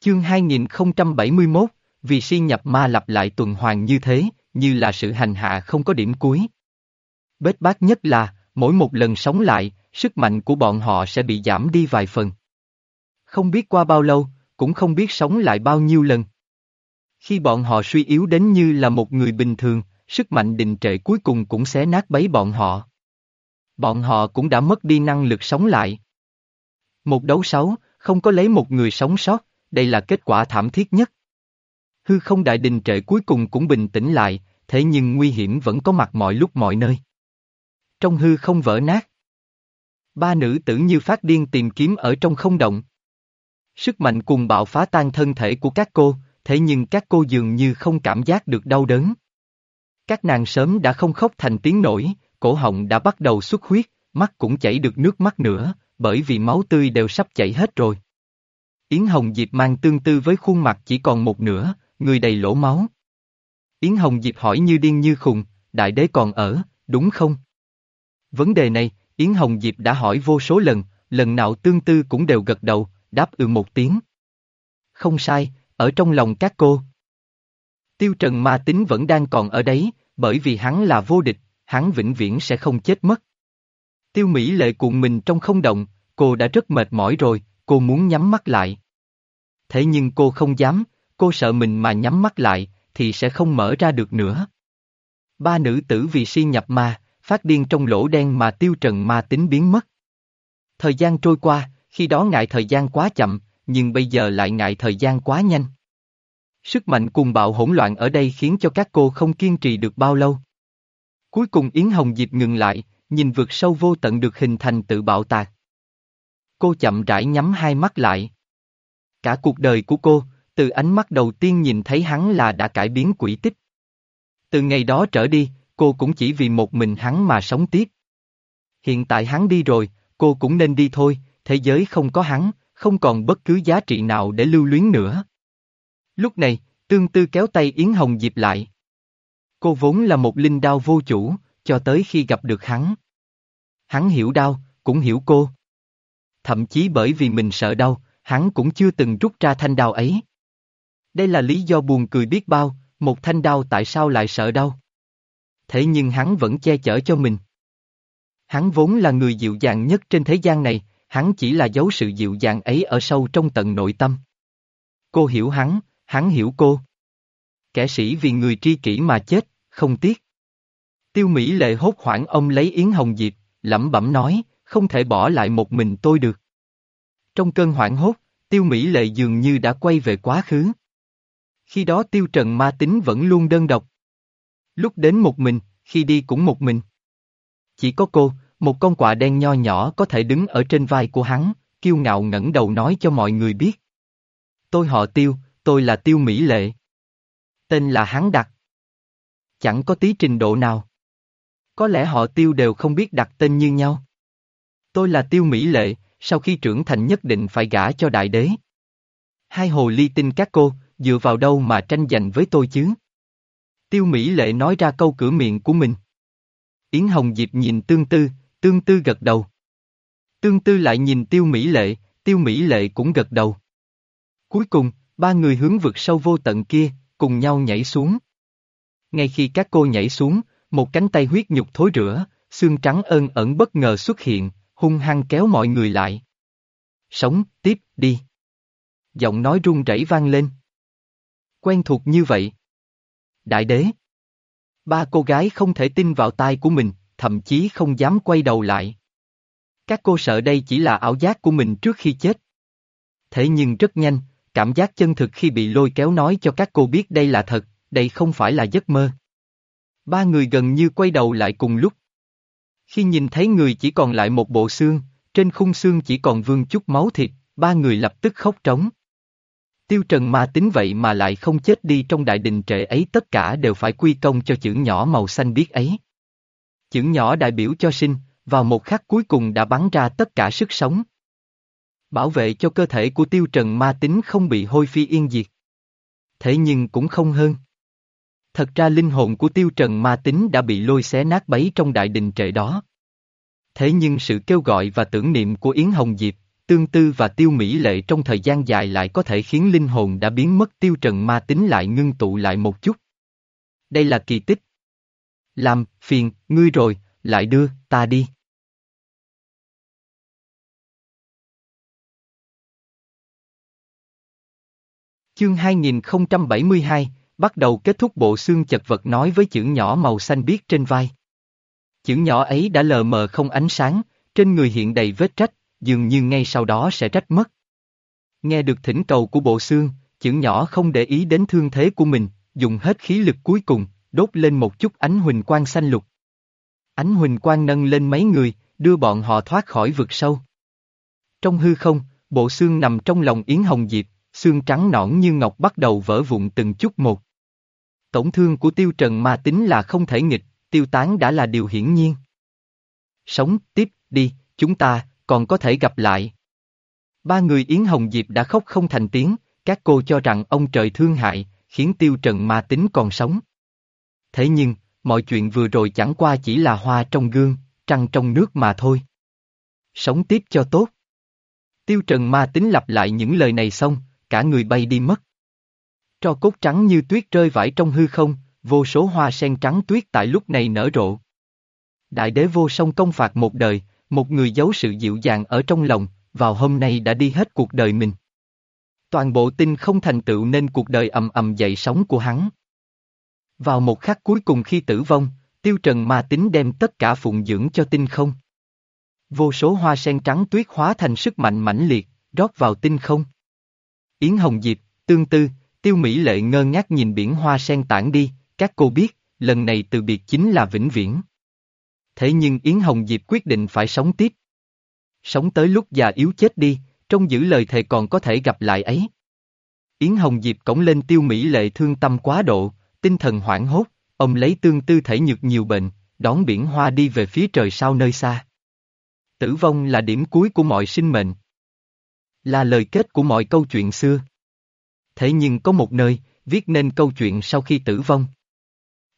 Chương 2071, vì si nhập ma lặp lại tuần hoàn như thế, như là sự hành hạ không có điểm cuối. Bết bát nhất là, mỗi một lần sống lại, sức mạnh của bọn họ sẽ bị giảm đi vài phần. Không biết qua bao lâu, cũng không biết sống lại bao nhiêu lần. Khi bọn họ suy yếu đến như là một người bình thường, sức mạnh đình trệ cuối cùng cũng xé nát bấy bọn họ. Bọn họ cũng đã mất đi năng lực sống lại. Một đấu sáu, không có lấy một người sống sót, đây là kết quả thảm thiết nhất. Hư không đại đình trệ cuối cùng cũng bình tĩnh lại, thế nhưng nguy hiểm vẫn có mặt mọi lúc mọi nơi. Trong hư không vỡ nát. Ba nữ tử như phát điên tìm kiếm ở trong không động. Sức mạnh cùng bạo phá tan thân thể của các cô, thế nhưng các cô dường như không cảm giác được đau đớn. Các nàng sớm đã không khóc thành tiếng nổi, cổ họng đã bắt đầu xuất huyết, mắt cũng chảy được nước mắt nữa, bởi vì máu tươi đều sắp chảy hết rồi. Yến Hồng Diệp mang tương tư với khuôn mặt chỉ còn một nửa, người đầy lỗ máu. Yến Hồng Diệp hỏi như điên như khùng, đại đế còn ở, đúng không? Vấn đề này, Yến Hồng Diệp đã hỏi vô số lần, lần nào tương tư cũng đều gật đầu, đáp ừ một tiếng. Không sai, ở trong lòng các cô. Tiêu Trần ma tính vẫn đang còn ở đấy, bởi vì hắn là vô địch, hắn vĩnh viễn sẽ không chết mất. Tiêu Mỹ lệ cuộn mình trong không động, cô đã rất mệt mỏi rồi, cô muốn nhắm mắt lại. Thế nhưng cô không dám, cô sợ mình mà nhắm mắt lại, thì sẽ không mở ra được nữa. Ba nữ tử vì si nhập ma, phát điên trong lỗ đen mà tiêu trần ma tính biến mất. Thời gian trôi qua, khi đó ngại thời gian quá chậm, nhưng bây giờ lại ngại thời gian quá nhanh. Sức mạnh cùng bạo hỗn loạn ở đây khiến cho các cô không kiên trì được bao lâu. Cuối cùng Yến Hồng Diệp ngừng lại, nhìn vượt sâu vô tận được hình thành tự bạo tạc. Cô chậm rãi nhắm hai mắt lại. Cả cuộc đời của cô, từ ánh mắt đầu tiên nhìn thấy hắn là đã cải biến quỹ tích. Từ ngày đó trở đi, cô cũng chỉ vì một mình hắn mà sống tiếp. Hiện tại hắn đi rồi, cô cũng nên đi thôi, thế giới không có hắn, không còn bất cứ giá trị nào để lưu luyến nữa. Lúc này, tương tư kéo tay Yến Hồng dịp lại. Cô vốn là một linh đao vô chủ, cho tới khi gặp được hắn. Hắn hiểu đau, cũng hiểu cô. Thậm chí bởi vì mình sợ đau, hắn cũng chưa từng rút ra thanh đao ấy. Đây là lý do buồn cười biết bao, một thanh đao tại sao lại sợ đau. Thế nhưng hắn vẫn che chở cho mình. Hắn vốn là người dịu dàng nhất trên thế gian này, hắn chỉ là giấu sự dịu dàng ấy ở sâu trong tận nội tâm. Cô hiểu hắn, hắn hiểu cô. Kẻ sĩ vì người tri kỷ mà chết, không tiếc. Tiêu Mỹ lệ hốt hoảng ông lấy Yến Hồng Diệp, lẩm bẩm nói, không thể bỏ lại một mình tôi được. Trong cơn hoảng hốt, Tiêu Mỹ lệ dường như đã quay về quá khứ. Khi đó Tiêu Trần ma tính vẫn luôn đơn độc. Lúc đến một mình, khi đi cũng một mình. Chỉ có cô, một con quạ đen nho nhỏ có thể đứng ở trên vai của hắn, kiêu ngạo ngẩng đầu nói cho mọi người biết. Tôi họ Tiêu, tôi là Tiêu Mỹ Lệ. Tên là hắn đặt. Chẳng có tí trình độ nào. Có lẽ họ Tiêu đều không biết đặt tên như nhau. Tôi là Tiêu Mỹ Lệ, sau khi trưởng thành nhất định phải gả cho đại đế. Hai hồ ly tinh các cô, dựa vào đâu mà tranh giành với tôi chứ? Tiêu Mỹ Lệ nói ra câu cửa miệng của mình. Yến Hồng Diệp nhìn Tương Tư, Tương Tư gật đầu. Tương Tư lại nhìn Tiêu Mỹ Lệ, Tiêu Mỹ Lệ cũng gật đầu. Cuối cùng, ba người hướng vực sâu vô tận kia, cùng nhau nhảy xuống. Ngay khi các cô nhảy xuống, một cánh tay huyết nhục thối rữa, xương trắng ơn ẩn bất ngờ xuất hiện, hung hăng kéo mọi người lại. Sống, tiếp, đi. Giọng nói run rẩy vang lên. Quen thuộc như vậy. Đại đế. Ba cô gái không thể tin vào tai của mình, thậm chí không dám quay đầu lại. Các cô sợ đây chỉ là ảo giác của mình trước khi chết. Thế nhưng rất nhanh, cảm giác chân thực khi bị lôi kéo nói cho các cô biết đây là thật, đây không phải là giấc mơ. Ba người gần như quay đầu lại cùng lúc. Khi nhìn thấy người chỉ còn lại một bộ xương, trên khung xương chỉ còn vương chút máu thịt, ba người lập tức khóc trống. Tiêu Trần ma tính vậy mà lại không chết đi trong đại đình trệ ấy tất cả đều phải quy công cho chữ nhỏ màu xanh biếc ấy. Chữ nhỏ đại biểu cho sinh, vào một khắc cuối cùng đã bắn ra tất cả sức sống. Bảo vệ cho cơ thể của tiêu trần ma tính không bị hôi phi yên diệt. Thế nhưng cũng không hơn. Thật ra linh hồn của tiêu trần ma tính đã bị lôi xé nát bấy trong đại đình trệ đó. Thế nhưng sự kêu gọi và tưởng niệm của Yến Hồng Diệp, tương tư và tiêu mỹ lệ trong thời gian dài lại có thể khiến linh hồn đã biến mất tiêu trần ma tính lại ngưng tụ lại một chút. Đây là kỳ tích. Làm, phiền, ngươi rồi, lại đưa, ta đi. Chương 2072, bắt đầu kết thúc bộ xương chật vật nói với chữ nhỏ màu xanh biếc trên vai. Chữ nhỏ ấy đã lờ mờ không ánh sáng, trên người hiện đầy vết trách, dường như ngay sau đó sẽ trách mất. Nghe được thỉnh cầu của bộ xương, chữ nhỏ không để ý đến thương thế của mình, dùng hết khí lực cuối cùng, đốt lên một chút ánh huỳnh quang xanh lục. Ánh huỳnh quang nâng lên mấy người, đưa bọn họ thoát khỏi vực sâu. Trong hư không, bộ xương nằm trong lòng Yến Hồng Diệp, xương trắng nõn như ngọc bắt đầu vỡ vụn từng chút một. Tổn thương của tiêu trần ma tính là không thể nghịch, tiêu tán đã là điều hiển nhiên. Sống tiếp đi, chúng ta, còn có thể gặp lại. Ba người Yến Hồng Diệp đã khóc không thành tiếng, các cô cho rằng ông trời thương hại, khiến tiêu trần ma tính còn sống. Thế nhưng, mọi chuyện vừa rồi chẳng qua chỉ là hoa trong gương, trăng trong nước mà thôi. Sống tiếp cho tốt. Tiêu trần ma tính lặp lại những lời này xong, cả người bay đi mất. Tro cốt trắng như tuyết rơi vãi trong hư không, vô số hoa sen trắng tuyết tại lúc này nở rộ. Đại đế vô song công phạt một đời, một người giấu sự dịu dàng ở trong lòng, vào hôm nay đã đi hết cuộc đời mình. Toàn bộ tinh không thành tựu nên cuộc đời ầm ầm dậy sóng của hắn. Vào một khắc cuối cùng khi tử vong, tiêu trần ma tính đem tất cả phụng dưỡng cho tinh không. Vô số hoa sen trắng tuyết hóa thành sức mạnh mãnh liệt, rót vào tinh không. Yến Hồng Diệp, Tương Tư, Tiêu Mỹ Lệ ngơ ngác nhìn biển hoa sen tản đi, các cô biết, lần này từ biệt chính là vĩnh viễn. Thế nhưng Yến Hồng Diệp quyết định phải sống tiếp. Sống tới lúc già yếu chết đi, trong giữ lời thề còn có thể gặp lại ấy. Yến Hồng Diệp cổng lên Tiêu Mỹ Lệ thương tâm quá độ, tinh thần hoảng hốt, ông lấy tương tư thể nhược nhiều bệnh, đón biển hoa đi về phía trời sao nơi xa. Tử vong là điểm cuối của mọi sinh mệnh. Là lời kết của mọi câu chuyện xưa. Thế nhưng có một nơi, viết nên câu chuyện sau khi tử vong.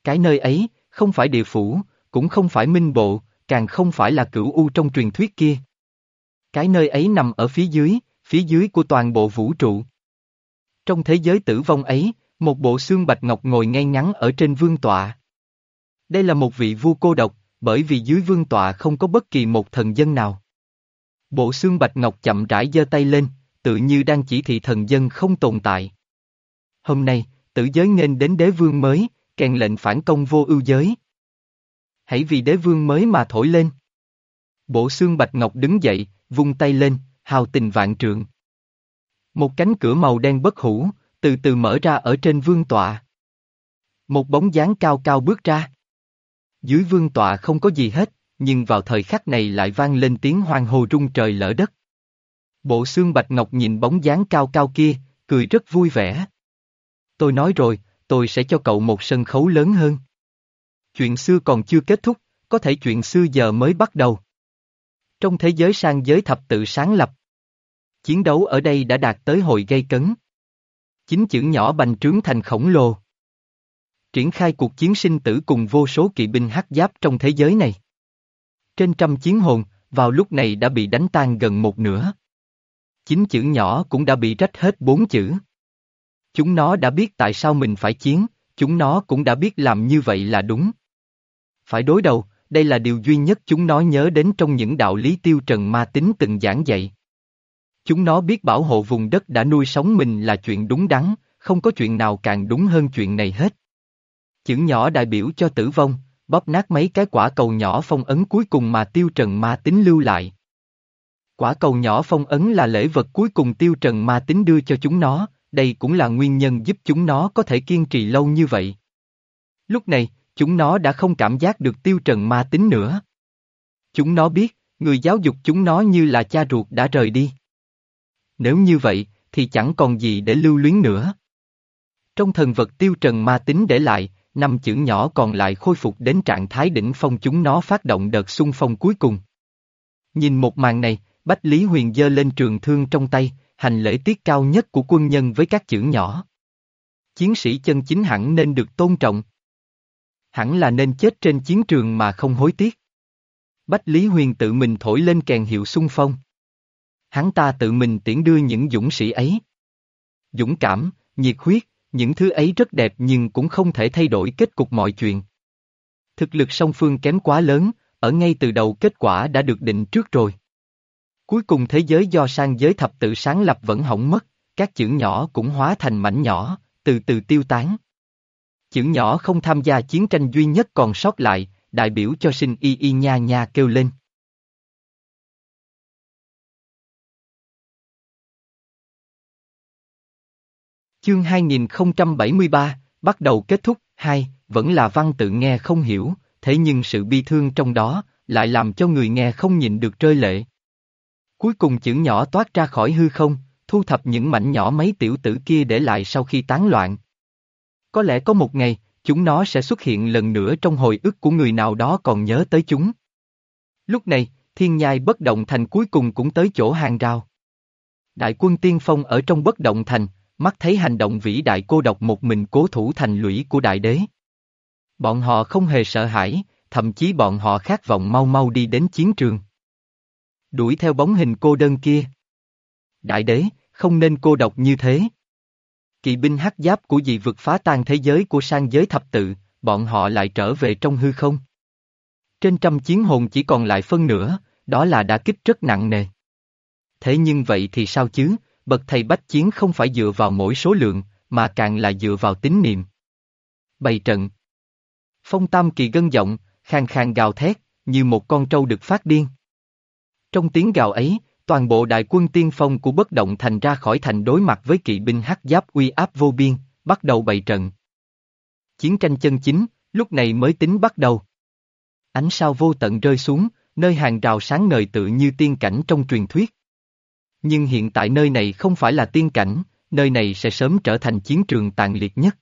Cái nơi ấy, không phải địa phủ, cũng không phải minh bộ, càng không phải là cửu u trong truyền thuyết kia. Cái nơi ấy nằm ở phía dưới, phía dưới của toàn bộ vũ trụ. Trong thế giới tử vong ấy, một bộ xương bạch ngọc ngồi ngay ngắn ở trên vương tọa. Đây là một vị vua cô độc, bởi vì dưới vương tọa không có bất kỳ một thần dân nào. Bộ xương bạch ngọc chậm rãi giơ tay lên, tự như đang chỉ thị thần dân không tồn tại. Hôm nay, tử giới nghênh đến đế vương mới, kèn lệnh phản công vô ưu giới. Hãy vì đế vương mới mà thổi lên. Bộ xương bạch ngọc đứng dậy, vung tay lên, hào tình vạn trượng. Một cánh cửa màu đen bất hủ, từ từ mở ra ở trên vương tọa. Một bóng dáng cao cao bước ra. Dưới vương tọa không có gì hết, nhưng vào thời khắc này lại vang lên tiếng hoang hồ rung trời lỡ đất. Bộ xương bạch ngọc nhìn bóng dáng cao cao kia, cười rất vui vẻ. Tôi nói rồi, tôi sẽ cho cậu một sân khấu lớn hơn. Chuyện xưa còn chưa kết thúc, có thể chuyện xưa giờ mới bắt đầu. Trong thế giới sang giới thập tự sáng lập, chiến đấu ở đây đã đạt tới hồi gây cấn. Chính chữ nhỏ bành trướng thành khổng lồ. Triển khai cuộc chiến sinh tử cùng vô số kỵ binh hắc giáp trong thế giới này. Trên trăm chiến hồn, vào lúc này đã bị đánh tan gần một nửa. Chín chữ nhỏ cũng đã bị rách hết bốn chữ. Chúng nó đã biết tại sao mình phải chiến, chúng nó cũng đã biết làm như vậy là đúng. Phải đối đầu, đây là điều duy nhất chúng nó nhớ đến trong những đạo lý tiêu trần ma tính từng giảng dạy. Chúng nó biết bảo hộ vùng đất đã nuôi sống mình là chuyện đúng đắn, không có chuyện nào càng đúng hơn chuyện này hết. Chữ nhỏ đại biểu cho tử vong, bóp nát mấy cái quả cầu nhỏ phong ấn cuối cùng mà tiêu trần ma tính lưu lại. Quả cầu nhỏ phong ấn là lễ vật cuối cùng tiêu trần ma tính đưa cho chúng nó, đây cũng là nguyên nhân giúp chúng nó có thể kiên trì lâu như vậy. Lúc này, chúng nó đã không cảm giác được tiêu trần ma tính nữa. Chúng nó biết, người giáo dục chúng nó như là cha ruột đã rời đi. Nếu như vậy, thì chẳng còn gì để lưu luyến nữa. Trong thần vật tiêu trần ma tính để lại, năm chữ nhỏ còn lại khôi phục đến trạng thái đỉnh phong chúng nó phát động đợt xung phong cuối cùng. Nhìn một màn này, Bách Lý Huyền giơ lên trường thương trong tay, hành lễ tiết cao nhất của quân nhân với các chữ nhỏ. Chiến sĩ chân chính hẳn nên được tôn trọng. Hẳn là nên chết trên chiến trường mà không hối tiếc. Bách Lý Huyền tự mình thổi lên kèn hiệu xung phong. hắn ta tự mình tiễn đưa những dũng sĩ ấy. Dũng cảm, nhiệt huyết, những thứ ấy rất đẹp nhưng cũng không thể thay đổi kết cục mọi chuyện. Thực lực song phương kém quá lớn, ở ngay từ đầu kết quả đã được định trước rồi. Cuối cùng thế giới do sang giới thập tự sáng lập vẫn hỏng mất, các chữ nhỏ cũng hóa thành mảnh nhỏ, từ từ tiêu tán. Chữ nhỏ không tham gia chiến tranh duy nhất còn sót lại, đại biểu cho sinh y y nha nha kêu lên. Chương 2073, bắt đầu kết thúc, hai, vẫn là văn tự nghe không hiểu, thế nhưng sự bi thương trong đó, lại làm cho người nghe không nhịn được rơi lệ. Cuối cùng chữ nhỏ toát ra khỏi hư không, thu thập những mảnh nhỏ mấy tiểu tử kia để lại sau khi tán loạn. Có lẽ có một ngày, chúng nó sẽ xuất hiện lần nữa trong hồi ức của người nào đó còn nhớ tới chúng. Lúc này, thiên nhai bất động thành cuối cùng cũng tới chỗ hàng rào. Đại quân tiên phong ở trong bất động thành, mắt thấy hành động vĩ đại cô độc một mình cố thủ thành lũy của đại đế. Bọn họ không hề sợ hãi, thậm chí bọn họ khát vọng mau mau đi đến chiến trường. Đuổi theo bóng hình cô đơn kia. Đại đế, không nên cô độc như thế. Kỵ binh hắc giáp của dị vực phá tan thế giới của sang giới thập tự, bọn họ lại trở về trong hư không. Trên trăm chiến hồn chỉ còn lại phân nửa, đó là đã kích rất nặng nề. Thế nhưng vậy thì sao chứ, bậc thầy bách chiến không phải dựa vào mỗi số lượng, mà càng là dựa vào tín niệm. Bày trận Phong tam kỳ gân giọng, khang khang gào thét, như một con trâu được phát điên. Trong tiếng gào ấy, toàn bộ đại quân tiên phong của bất động thành ra khỏi thành đối mặt với kỵ binh hắc giáp uy áp vô biên, bắt đầu bày trận. Chiến tranh chân chính, lúc này mới tính bắt đầu. Ánh sao vô tận rơi xuống, nơi hàng rào sáng ngời tự như tiên cảnh trong truyền thuyết. Nhưng hiện tại nơi này không phải là tiên cảnh, nơi này sẽ sớm trở thành chiến trường tàn liệt nhất.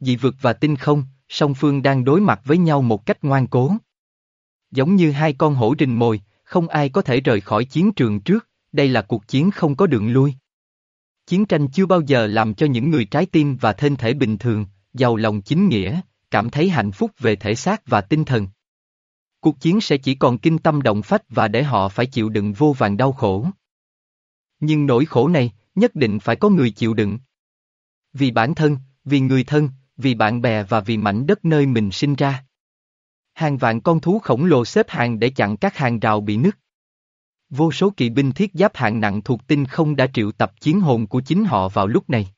Dị vực và tinh không, song phương đang đối mặt với nhau một cách ngoan cố. Giống như hai con hổ rình mồi, không ai có thể rời khỏi chiến trường trước, đây là cuộc chiến không có đường lui. Chiến tranh chưa bao giờ làm cho những người trái tim và thân thể bình thường, giàu lòng chính nghĩa, cảm thấy hạnh phúc về thể xác và tinh thần. Cuộc chiến sẽ chỉ còn kinh tâm động phách và để họ phải chịu đựng vô vàng đau khổ. Nhưng nỗi khổ này, nhất định phải có người chịu đựng. Vì bản thân, vì người thân, vì bạn bè và vì mảnh đất nơi mình sinh ra. Hàng vạn con thú khổng lồ xếp hàng để chặn các hàng rào bị nứt. Vô số kỵ binh thiết giáp hạng nặng thuộc tinh không đã triệu tập chiến hồn của chính họ vào lúc này.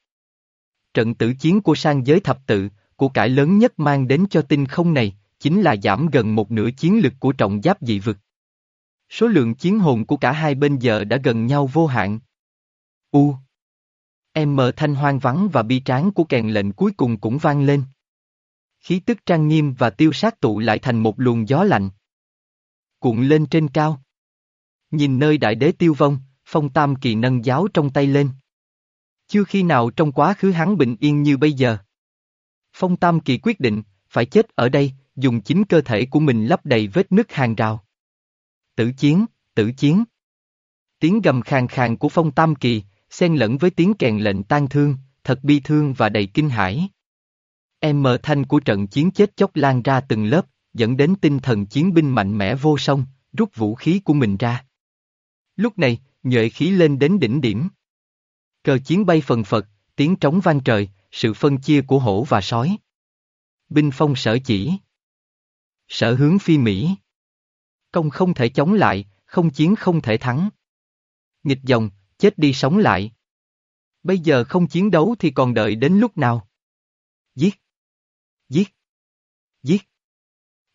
Trận tử chiến của sang giới thập tự, của cải lớn nhất mang đến cho tinh không này, chính là giảm gần một nửa chiến lực của trọng giáp dị vực. Số lượng chiến hồn của cả hai bên giờ đã gần nhau vô hạn. U. M thanh hoang vắng và bi tráng của kèn lệnh cuối cùng cũng vang lên. Khí tức trang nghiêm và tiêu sát tụ lại thành một luồng gió lạnh. Cuộn lên trên cao. Nhìn nơi đại đế tiêu vong, phong tam kỳ nâng giáo trong tay lên. Chưa khi nào trong quá khứ hắn bình yên như bây giờ. Phong tam kỳ quyết định, phải chết ở đây, dùng chính cơ thể của mình lấp đầy vết nứt hàng rào. Tử chiến, tử chiến. Tiếng gầm khàn khàn của phong tam kỳ, xen lẫn với tiếng kèn lệnh tan thương, thật bi thương và đầy kinh hãi. Em mờ thanh của trận chiến chết chóc lan ra từng lớp, dẫn đến tinh thần chiến binh mạnh mẽ vô song, rút vũ khí của mình ra. Lúc này, nhuệ khí lên đến đỉnh điểm. Cờ chiến bay phần phật, tiếng trống vang trời, sự phân chia của hổ và sói. Binh phong sở chỉ. Sở hướng phi Mỹ. Công không thể chống lại, không chiến không thể thắng. Nghịch dòng, chết đi sống lại. Bây giờ không chiến đấu thì còn đợi đến lúc nào? Giết! Giết! Giết!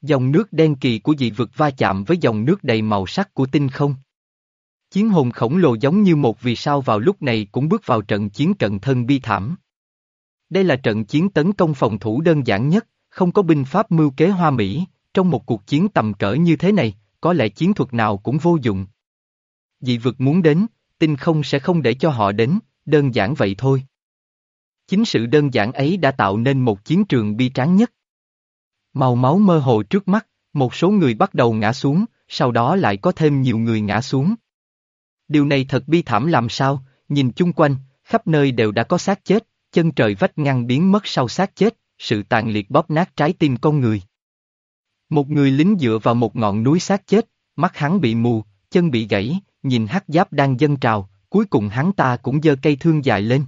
Dòng nước đen kỳ của dị vực va chạm với dòng nước đầy màu sắc của tinh không. Chiến hồn khổng lồ giống như một vì sao vào lúc này cũng bước vào trận chiến cận thân bi thảm. Đây là trận chiến tấn công phòng thủ đơn giản nhất, không có binh pháp mưu kế hoa mỹ, trong một cuộc chiến tầm cỡ như thế này, có lẽ chiến thuật nào cũng vô dụng. Dị vực muốn đến, tinh không sẽ không để cho họ đến, đơn giản vậy thôi. Chính sự đơn giản ấy đã tạo nên một chiến trường bi tráng nhất. Màu máu mơ hồ trước mắt, một số người bắt đầu ngã xuống, sau đó lại có thêm nhiều người ngã xuống. Điều này thật bi thảm làm sao, nhìn chung quanh, khắp nơi đều đã có xác chết, chân trời vách ngăn biến mất sau xác chết, sự tàn liệt bóp nát trái tim con người. Một người lính dựa vào một ngọn núi xác chết, mắt hắn bị mù, chân bị gãy, nhìn hắc giáp đang dâng trào, cuối cùng hắn ta cũng giơ cây thương dài lên.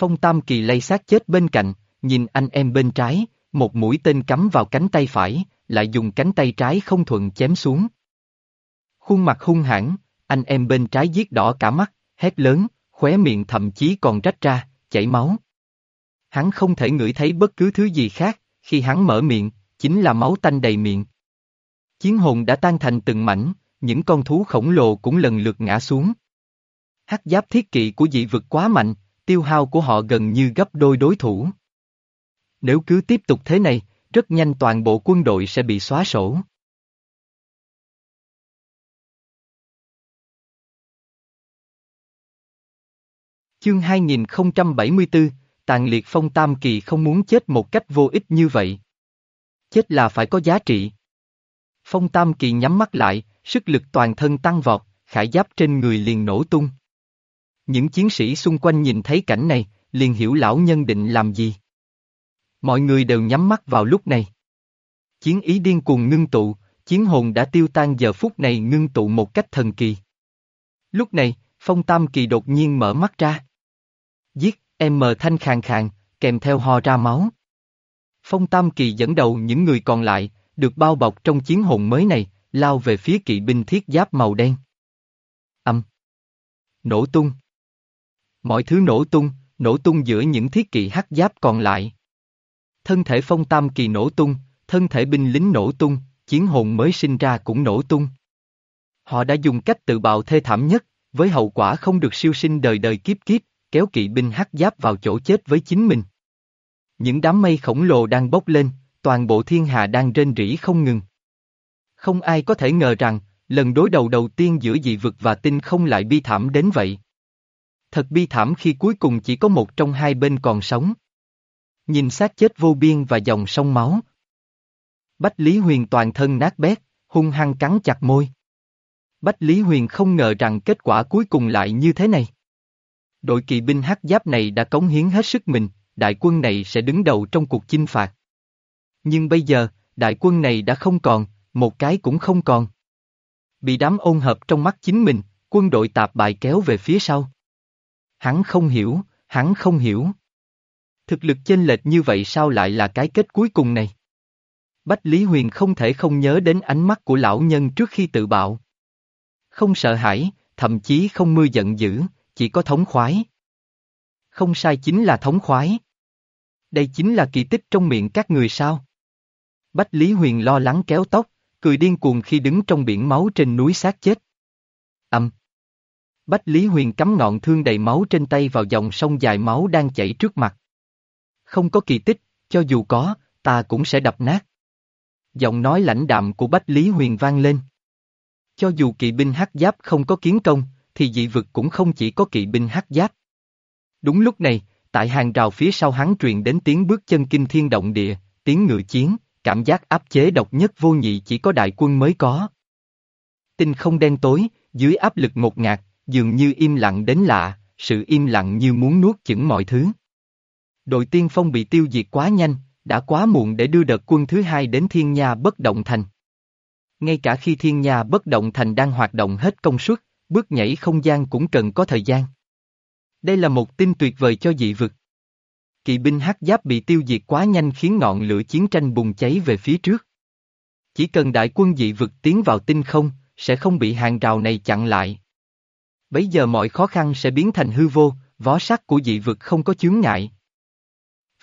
Phong Tam Kỳ lay sát chết bên cạnh, nhìn anh em bên trái, một mũi tên cắm vào cánh tay phải, lại dùng cánh tay trái không thuận chém xuống. Khuôn mặt hung hãn, anh em bên trái giết đỏ cả mắt, hét lớn, khóe miệng thậm chí còn rách ra, chảy máu. Hắn không thể ngửi thấy bất cứ thứ gì khác, khi hắn mở miệng, chính là máu tanh đầy miệng. Chiến hồn đã tan thành từng mảnh, những con thú khổng lồ cũng lần lượt ngã xuống. Hắc giáp thiết kỵ của dị vực quá mạnh, tiêu hao của họ gần như gấp đôi đối thủ. Nếu cứ tiếp tục thế này, rất nhanh toàn bộ quân đội sẽ bị xóa sổ. Chương 2074, Tàn liệt phong tam kỳ không muốn chết một cách vô ích như vậy. Chết là phải có giá trị. Phong tam kỳ nhắm mắt lại, sức lực toàn thân tăng vọt, khải giáp trên người liền nổ tung. Những chiến sĩ xung quanh nhìn thấy cảnh này, liền hiểu lão nhân định làm gì. Mọi người đều nhắm mắt vào lúc này. Chiến ý điên cuồng ngưng tụ, chiến hồn đã tiêu tan giờ phút này ngưng tụ một cách thần kỳ. Lúc này, Phong Tam Kỳ đột nhiên mở mắt ra. Giết, em mờ thanh khàn khàn, kèm theo ho ra máu. Phong Tam Kỳ dẫn đầu những người còn lại, được bao bọc trong chiến hồn mới này, lao về phía kỵ binh thiết giáp màu đen. Âm. Nổ tung. Mọi thứ nổ tung, nổ tung giữa những thiết kỵ hắc giáp còn lại. Thân thể phong tam kỳ nổ tung, thân thể binh lính nổ tung, chiến hồn mới sinh ra cũng nổ tung. Họ đã dùng cách tự bào thê thảm nhất, với hậu quả không được siêu sinh đời đời kiếp kiếp, kéo kỵ binh hắc giáp vào chỗ chết với chính mình. Những đám mây khổng lồ đang bốc lên, toàn bộ thiên hà đang rên rỉ không ngừng. Không ai có thể ngờ rằng, lần đối đầu đầu tiên giữa dị vực và tinh không lại bi thảm đến vậy. Thật bi thảm khi cuối cùng chỉ có một trong hai bên còn sống. Nhìn xác chết vô biên và dòng sông máu. Bách Lý Huyền toàn thân nát bét, hung hăng cắn chặt môi. Bách Lý Huyền không ngờ rằng kết quả cuối cùng lại như thế này. Đội kỵ binh hắc giáp này đã cống hiến hết sức mình, đại quân này sẽ đứng đầu trong cuộc chinh phạt. Nhưng bây giờ, đại quân này đã không còn, một cái cũng không còn. Bị đám ôn hợp trong mắt chính mình, quân đội tạp bại kéo về phía sau. Hắn không hiểu, hắn không hiểu. Thực lực chênh lệch như vậy sao lại là cái kết cuối cùng này? Bách Lý Huyền không thể không nhớ đến ánh mắt của lão nhân trước khi tự bạo. Không sợ hãi, thậm chí không mưa giận dữ, chỉ có thống khoái. Không sai chính là thống khoái. Đây chính là kỳ tích trong miệng các người sao? Bách Lý Huyền lo lắng kéo tóc, cười điên cuồng khi đứng trong biển máu trên núi xác chết. Âm. Bách Lý Huyền cắm ngọn thương đầy máu trên tay vào dòng sông dài máu đang chảy trước mặt. Không có kỳ tích, cho dù có, ta cũng sẽ đập nát. Giọng nói lãnh đạm của Bách Lý Huyền vang lên. Cho dù kỵ binh hắc giáp không có kiến công, thì dị vực cũng không chỉ có kỵ binh hắc giáp. Đúng lúc này, tại hàng rào phía sau hắn truyền đến tiếng bước chân kinh thiên động địa, tiếng ngựa chiến, cảm giác áp chế độc nhất vô nhị chỉ có đại quân mới có. Tinh không đen tối, dưới áp lực ngột ngạt, dường như im lặng đến lạ, sự im lặng như muốn nuốt chửng mọi thứ. Đội tiên phong bị tiêu diệt quá nhanh, đã quá muộn để đưa đợt quân thứ hai đến thiên nha bất động thành. Ngay cả khi thiên nha bất động thành đang hoạt động hết công suất, bước nhảy không gian cũng cần có thời gian. Đây là một tin tuyệt vời cho dị vực. Kỵ binh hắc giáp bị tiêu diệt quá nhanh khiến ngọn lửa chiến tranh bùng cháy về phía trước. Chỉ cần đại quân dị vực tiến vào tinh không, sẽ không bị hàng rào này chặn lại. Bấy giờ mọi khó khăn sẽ biến thành hư vô, vó sắc của dị vực không có chướng ngại.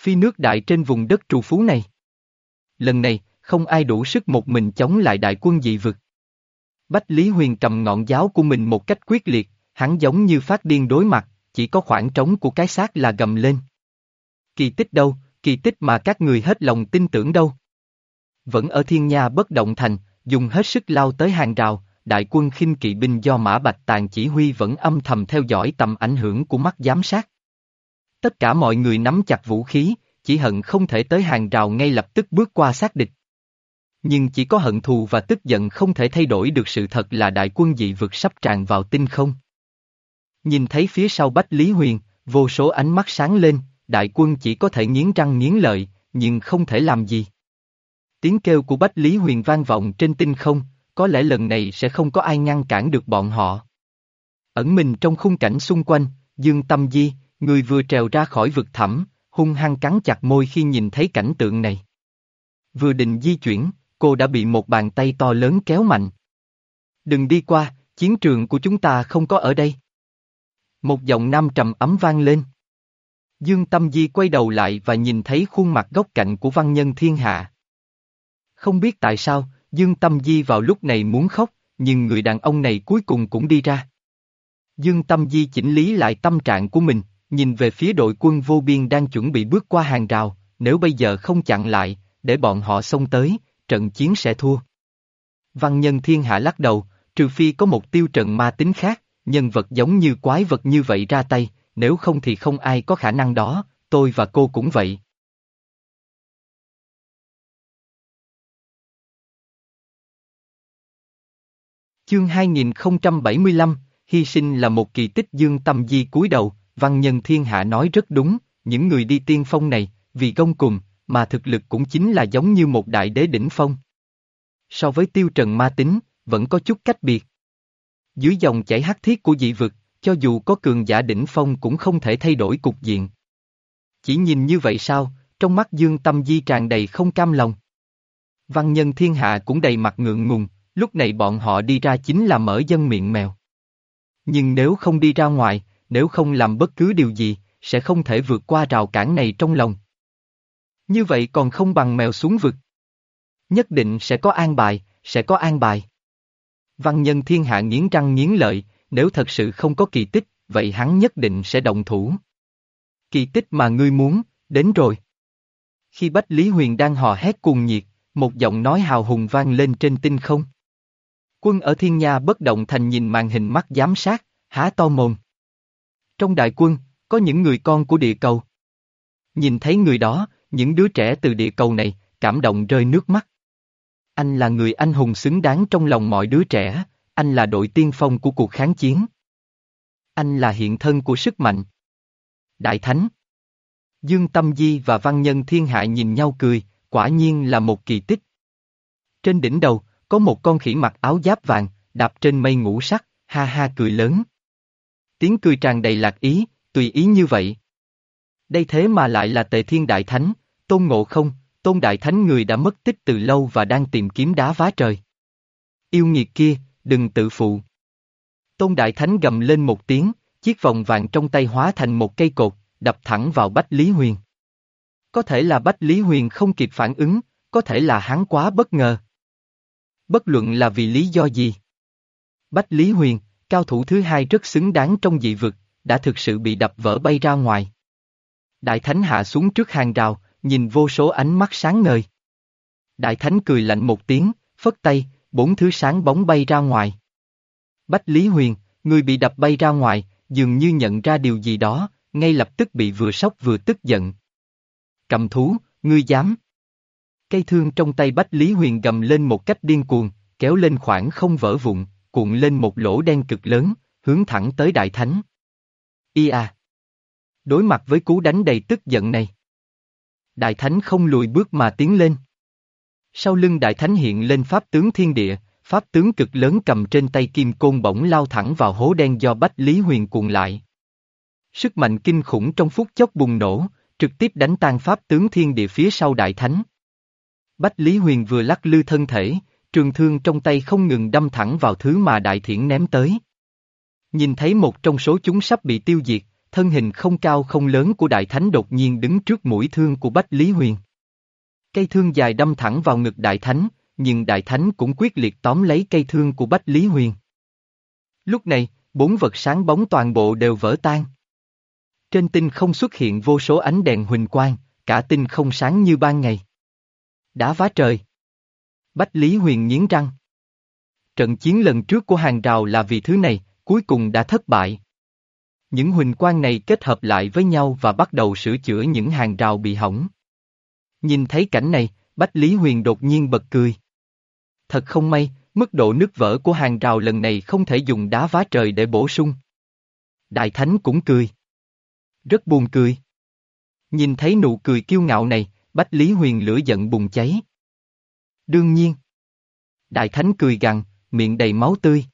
Phi nước đại trên vùng đất trù phú này. Lần này, không ai đủ sức một mình chống lại đại quân dị vực. Bách Lý Huyền cầm ngọn giáo của mình một cách quyết liệt, hắn giống như phát điên đối mặt, chỉ có khoảng trống của cái xác là gầm lên. Kỳ tích đâu, kỳ tích mà các người hết lòng tin tưởng đâu. Vẫn ở thiên nha bất động thành, dùng hết sức lao tới hàng rào, đại quân khinh kỵ binh do Mã Bạch Tàng chỉ huy vẫn âm thầm theo dõi tầm ảnh hưởng của mắt giám sát. Tất cả mọi người nắm chặt vũ khí, chỉ hận không thể tới hàng rào ngay lập tức bước qua sát địch. Nhưng chỉ có hận thù và tức giận không thể thay đổi được sự thật là đại quân dị vực sắp tràn vào tinh không. Nhìn thấy phía sau Bách Lý Huyền, vô số ánh mắt sáng lên, đại quân chỉ có thể nghiến răng nghiến lợi, nhưng không thể làm gì. Tiếng kêu của Bách Lý Huyền vang vọng trên tinh không, có lẽ lần này sẽ không có ai ngăn cản được bọn họ. Ẩn mình trong khung cảnh xung quanh, Dương Tâm Di, người vừa trèo ra khỏi vực thẳm, hung hăng cắn chặt môi khi nhìn thấy cảnh tượng này. Vừa định di chuyển, cô đã bị một bàn tay to lớn kéo mạnh. Đừng đi qua, chiến trường của chúng ta không có ở đây. Một giọng nam trầm ấm vang lên. Dương Tâm Di quay đầu lại và nhìn thấy khuôn mặt góc cạnh của văn nhân thiên hạ. Không biết tại sao, Dương Tâm Di vào lúc này muốn khóc, nhưng người đàn ông này cuối cùng cũng đi ra. Dương Tâm Di chỉnh lý lại tâm trạng của mình, nhìn về phía đội quân vô biên đang chuẩn bị bước qua hàng rào, nếu bây giờ không chặn lại, để bọn họ xông tới, trận chiến sẽ thua. Văn nhân thiên hạ lắc đầu, trừ phi có một tiêu trận ma tính khác, nhân vật giống như quái vật như vậy ra tay, nếu không thì không ai có khả năng đó, tôi và cô cũng vậy. Chương 2075, hy sinh là một kỳ tích dương tâm di cúi đầu, văn nhân thiên hạ nói rất đúng, những người đi tiên phong này, vì công cùng, mà thực lực cũng chính là giống như một đại đế đỉnh phong. So với tiêu trần ma tính, vẫn có chút cách biệt. Dưới dòng chảy hắc thiết của dị vực, cho dù có cường giả đỉnh phong cũng không thể thay đổi cục diện. Chỉ nhìn như vậy sao, trong mắt dương tâm di tràn đầy không cam lòng. Văn nhân thiên hạ cũng đầy mặt ngượng ngùng, lúc này bọn họ đi ra chính là mở dân miệng mèo. Nhưng nếu không đi ra ngoài, nếu không làm bất cứ điều gì, sẽ không thể vượt qua rào cản này trong lòng. Như vậy còn không bằng mèo xuống vực. Nhất định sẽ có an bài, sẽ có an bài. Văn nhân thiên hạ nghiến răng nghiến lợi, nếu thật sự không có kỳ tích, vậy hắn nhất định sẽ động thủ. Kỳ tích mà ngươi muốn, đến rồi. Khi Bách Lý Huyền đang hò hét cuồng nhiệt, một giọng nói hào hùng vang lên trên tinh không. Quân ở thiên nhà bất động thành nhìn màn hình mắt giám sát, há to mồm. Trong đại quân, có những người con của địa cầu. Nhìn thấy người đó, những đứa trẻ từ địa cầu này, cảm động rơi nước mắt. Anh là người anh hùng xứng đáng trong lòng mọi đứa trẻ, anh là đội tiên phong của cuộc kháng chiến. Anh là hiện thân của sức mạnh. Đại Thánh Dương Tâm Di và Văn Nhân Thiên Hạ nhìn nhau cười, quả nhiên là một kỳ tích. Trên đỉnh đầu, có một con khỉ mặc áo giáp vàng, đạp trên mây ngũ sắc, ha ha cười lớn. Tiếng cười tràn đầy lạc ý, tùy ý như vậy. Đây thế mà lại là tề thiên đại thánh, tôn ngộ không, tôn đại thánh người đã mất tích từ lâu và đang tìm kiếm đá vá trời. Yêu nghiệt kia, đừng tự phụ. Tôn đại thánh gầm lên một tiếng, chiếc vòng vàng trong tay hóa thành một cây cột, đập thẳng vào Bách Lý Huyền. Có thể là Bách Lý Huyền không kịp phản ứng, có thể là hắn quá bất ngờ. Bất luận là vì lý do gì. Bách Lý Huyền, cao thủ thứ hai rất xứng đáng trong dị vực, đã thực sự bị đập vỡ bay ra ngoài. Đại Thánh hạ xuống trước hàng rào, nhìn vô số ánh mắt sáng ngời. Đại Thánh cười lạnh một tiếng, phất tay, bốn thứ sáng bóng bay ra ngoài. Bách Lý Huyền, người bị đập bay ra ngoài, dường như nhận ra điều gì đó, ngay lập tức bị vừa sốc vừa tức giận. Cầm thú, ngươi dám. Cây thương trong tay Bách Lý Huyền gầm lên một cách điên cuồng, kéo lên khoảng không vỡ vụn, cuộn lên một lỗ đen cực lớn, hướng thẳng tới Đại Thánh. Ia! Đối mặt với cú đánh đầy tức giận này. Đại Thánh không lùi bước mà tiến lên. Sau lưng Đại Thánh hiện lên Pháp tướng thiên địa, Pháp tướng cực lớn cầm trên tay kim côn bỗng lao thẳng vào hố đen do Bách Lý Huyền cuộn lại. Sức mạnh kinh khủng trong phút chốc bùng nổ, trực tiếp đánh tan Pháp tướng thiên địa phía sau Đại Thánh. Bách Lý Huyền vừa lắc lư thân thể, trường thương trong tay không ngừng đâm thẳng vào thứ mà Đại Thiển ném tới. Nhìn thấy một trong số chúng sắp bị tiêu diệt, thân hình không cao không lớn của Đại Thánh đột nhiên đứng trước mũi thương của Bách Lý Huyền. Cây thương dài đâm thẳng vào ngực Đại Thánh, nhưng Đại Thánh cũng quyết liệt tóm lấy cây thương của Bách Lý Huyền. Lúc này, bốn vật sáng bóng toàn bộ đều vỡ tan. Trên tinh không xuất hiện vô số ánh đèn huỳnh quang, cả tinh không sáng như ban ngày. Đá vá trời. Bách Lý Huyền nghiến răng. Trận chiến lần trước của hàng rào là vì thứ này, cuối cùng đã thất bại. Những huỳnh quang này kết hợp lại với nhau và bắt đầu sửa chữa những hàng rào bị hỏng. Nhìn thấy cảnh này, Bách Lý Huyền đột nhiên bật cười. Thật không may, mức độ nứt vỡ của hàng rào lần này không thể dùng đá vá trời để bổ sung. Đại Thánh cũng cười. Rất buồn cười. Nhìn thấy nụ cười kiêu ngạo này, Bách Lý Huyền lửa giận bùng cháy. Đương nhiên. Đại thánh cười gằn, miệng đầy máu tươi.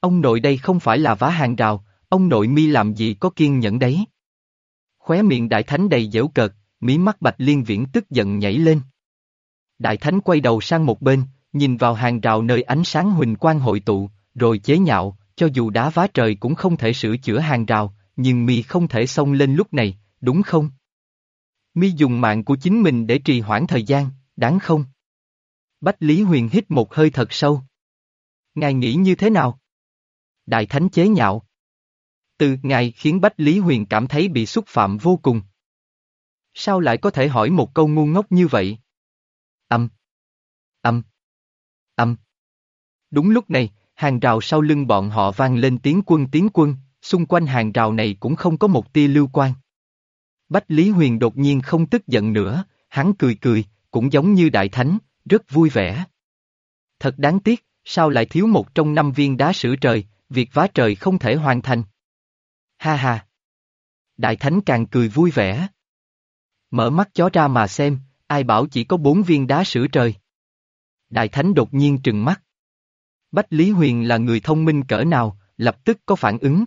Ông nội đây không phải là vá hàng rào, ông nội mi làm gì có kiên nhẫn đấy. Khóe miệng đại thánh đầy dễu cợt, mí mắt bạch liên viễn tức giận nhảy lên. Đại thánh quay đầu sang một bên, nhìn vào hàng rào nơi ánh sáng huỳnh quang hội tụ, rồi chế nhạo, cho dù đá vá trời cũng không thể sửa chữa hàng rào, nhưng mi không thể xông lên lúc này, đúng không? Mi dùng mạng của chính mình để trì hoãn thời gian, đáng không? Bách Lý Huyền hít một hơi thật sâu. Ngài nghĩ như thế nào? Đại Thánh chế nhạo. Từ ngài khiến Bách Lý Huyền cảm thấy bị xúc phạm vô cùng. Sao lại có thể hỏi một câu ngu ngốc như vậy? Âm. Âm. Âm. Đúng lúc này, hàng rào sau lưng bọn họ vang lên tiếng quân tiếng quân, xung quanh hàng rào này cũng không có một tia lưu quan. Bách Lý Huyền đột nhiên không tức giận nữa, hắn cười cười, cũng giống như đại thánh, rất vui vẻ. Thật đáng tiếc, sao lại thiếu một trong năm viên đá sữa trời, việc vá trời không thể hoàn thành. Ha ha! Đại thánh càng cười vui vẻ. Mở mắt chó ra mà xem, ai bảo chỉ có bốn viên đá sữa trời. Đại thánh đột nhiên trừng mắt. Bách Lý Huyền là người thông minh cỡ nào, lập tức có phản ứng.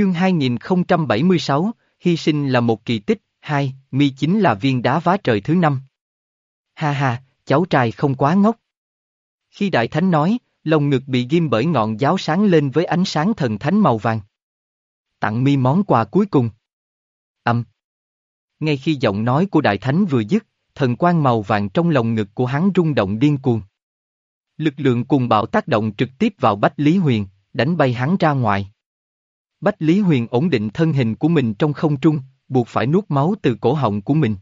Chương 2076, hy sinh là một kỳ tích, hai, mi chính là viên đá vá trời thứ năm. Ha ha, cháu trai không quá ngốc. Khi Đại Thánh nói, lồng ngực bị ghim bởi ngọn giáo sáng lên với ánh sáng thần thánh màu vàng. Tặng mi món quà cuối cùng. Âm. Ngay khi giọng nói của Đại Thánh vừa dứt, thần quang màu vàng trong lồng ngực của hắn rung động điên cuồng. Lực lượng cùng bạo tác động trực tiếp vào Bách Lý Huyền, đánh bay hắn ra ngoài. Bách Lý Huyền ổn định thân hình của mình trong không trung, buộc phải nuốt máu từ cổ họng của mình.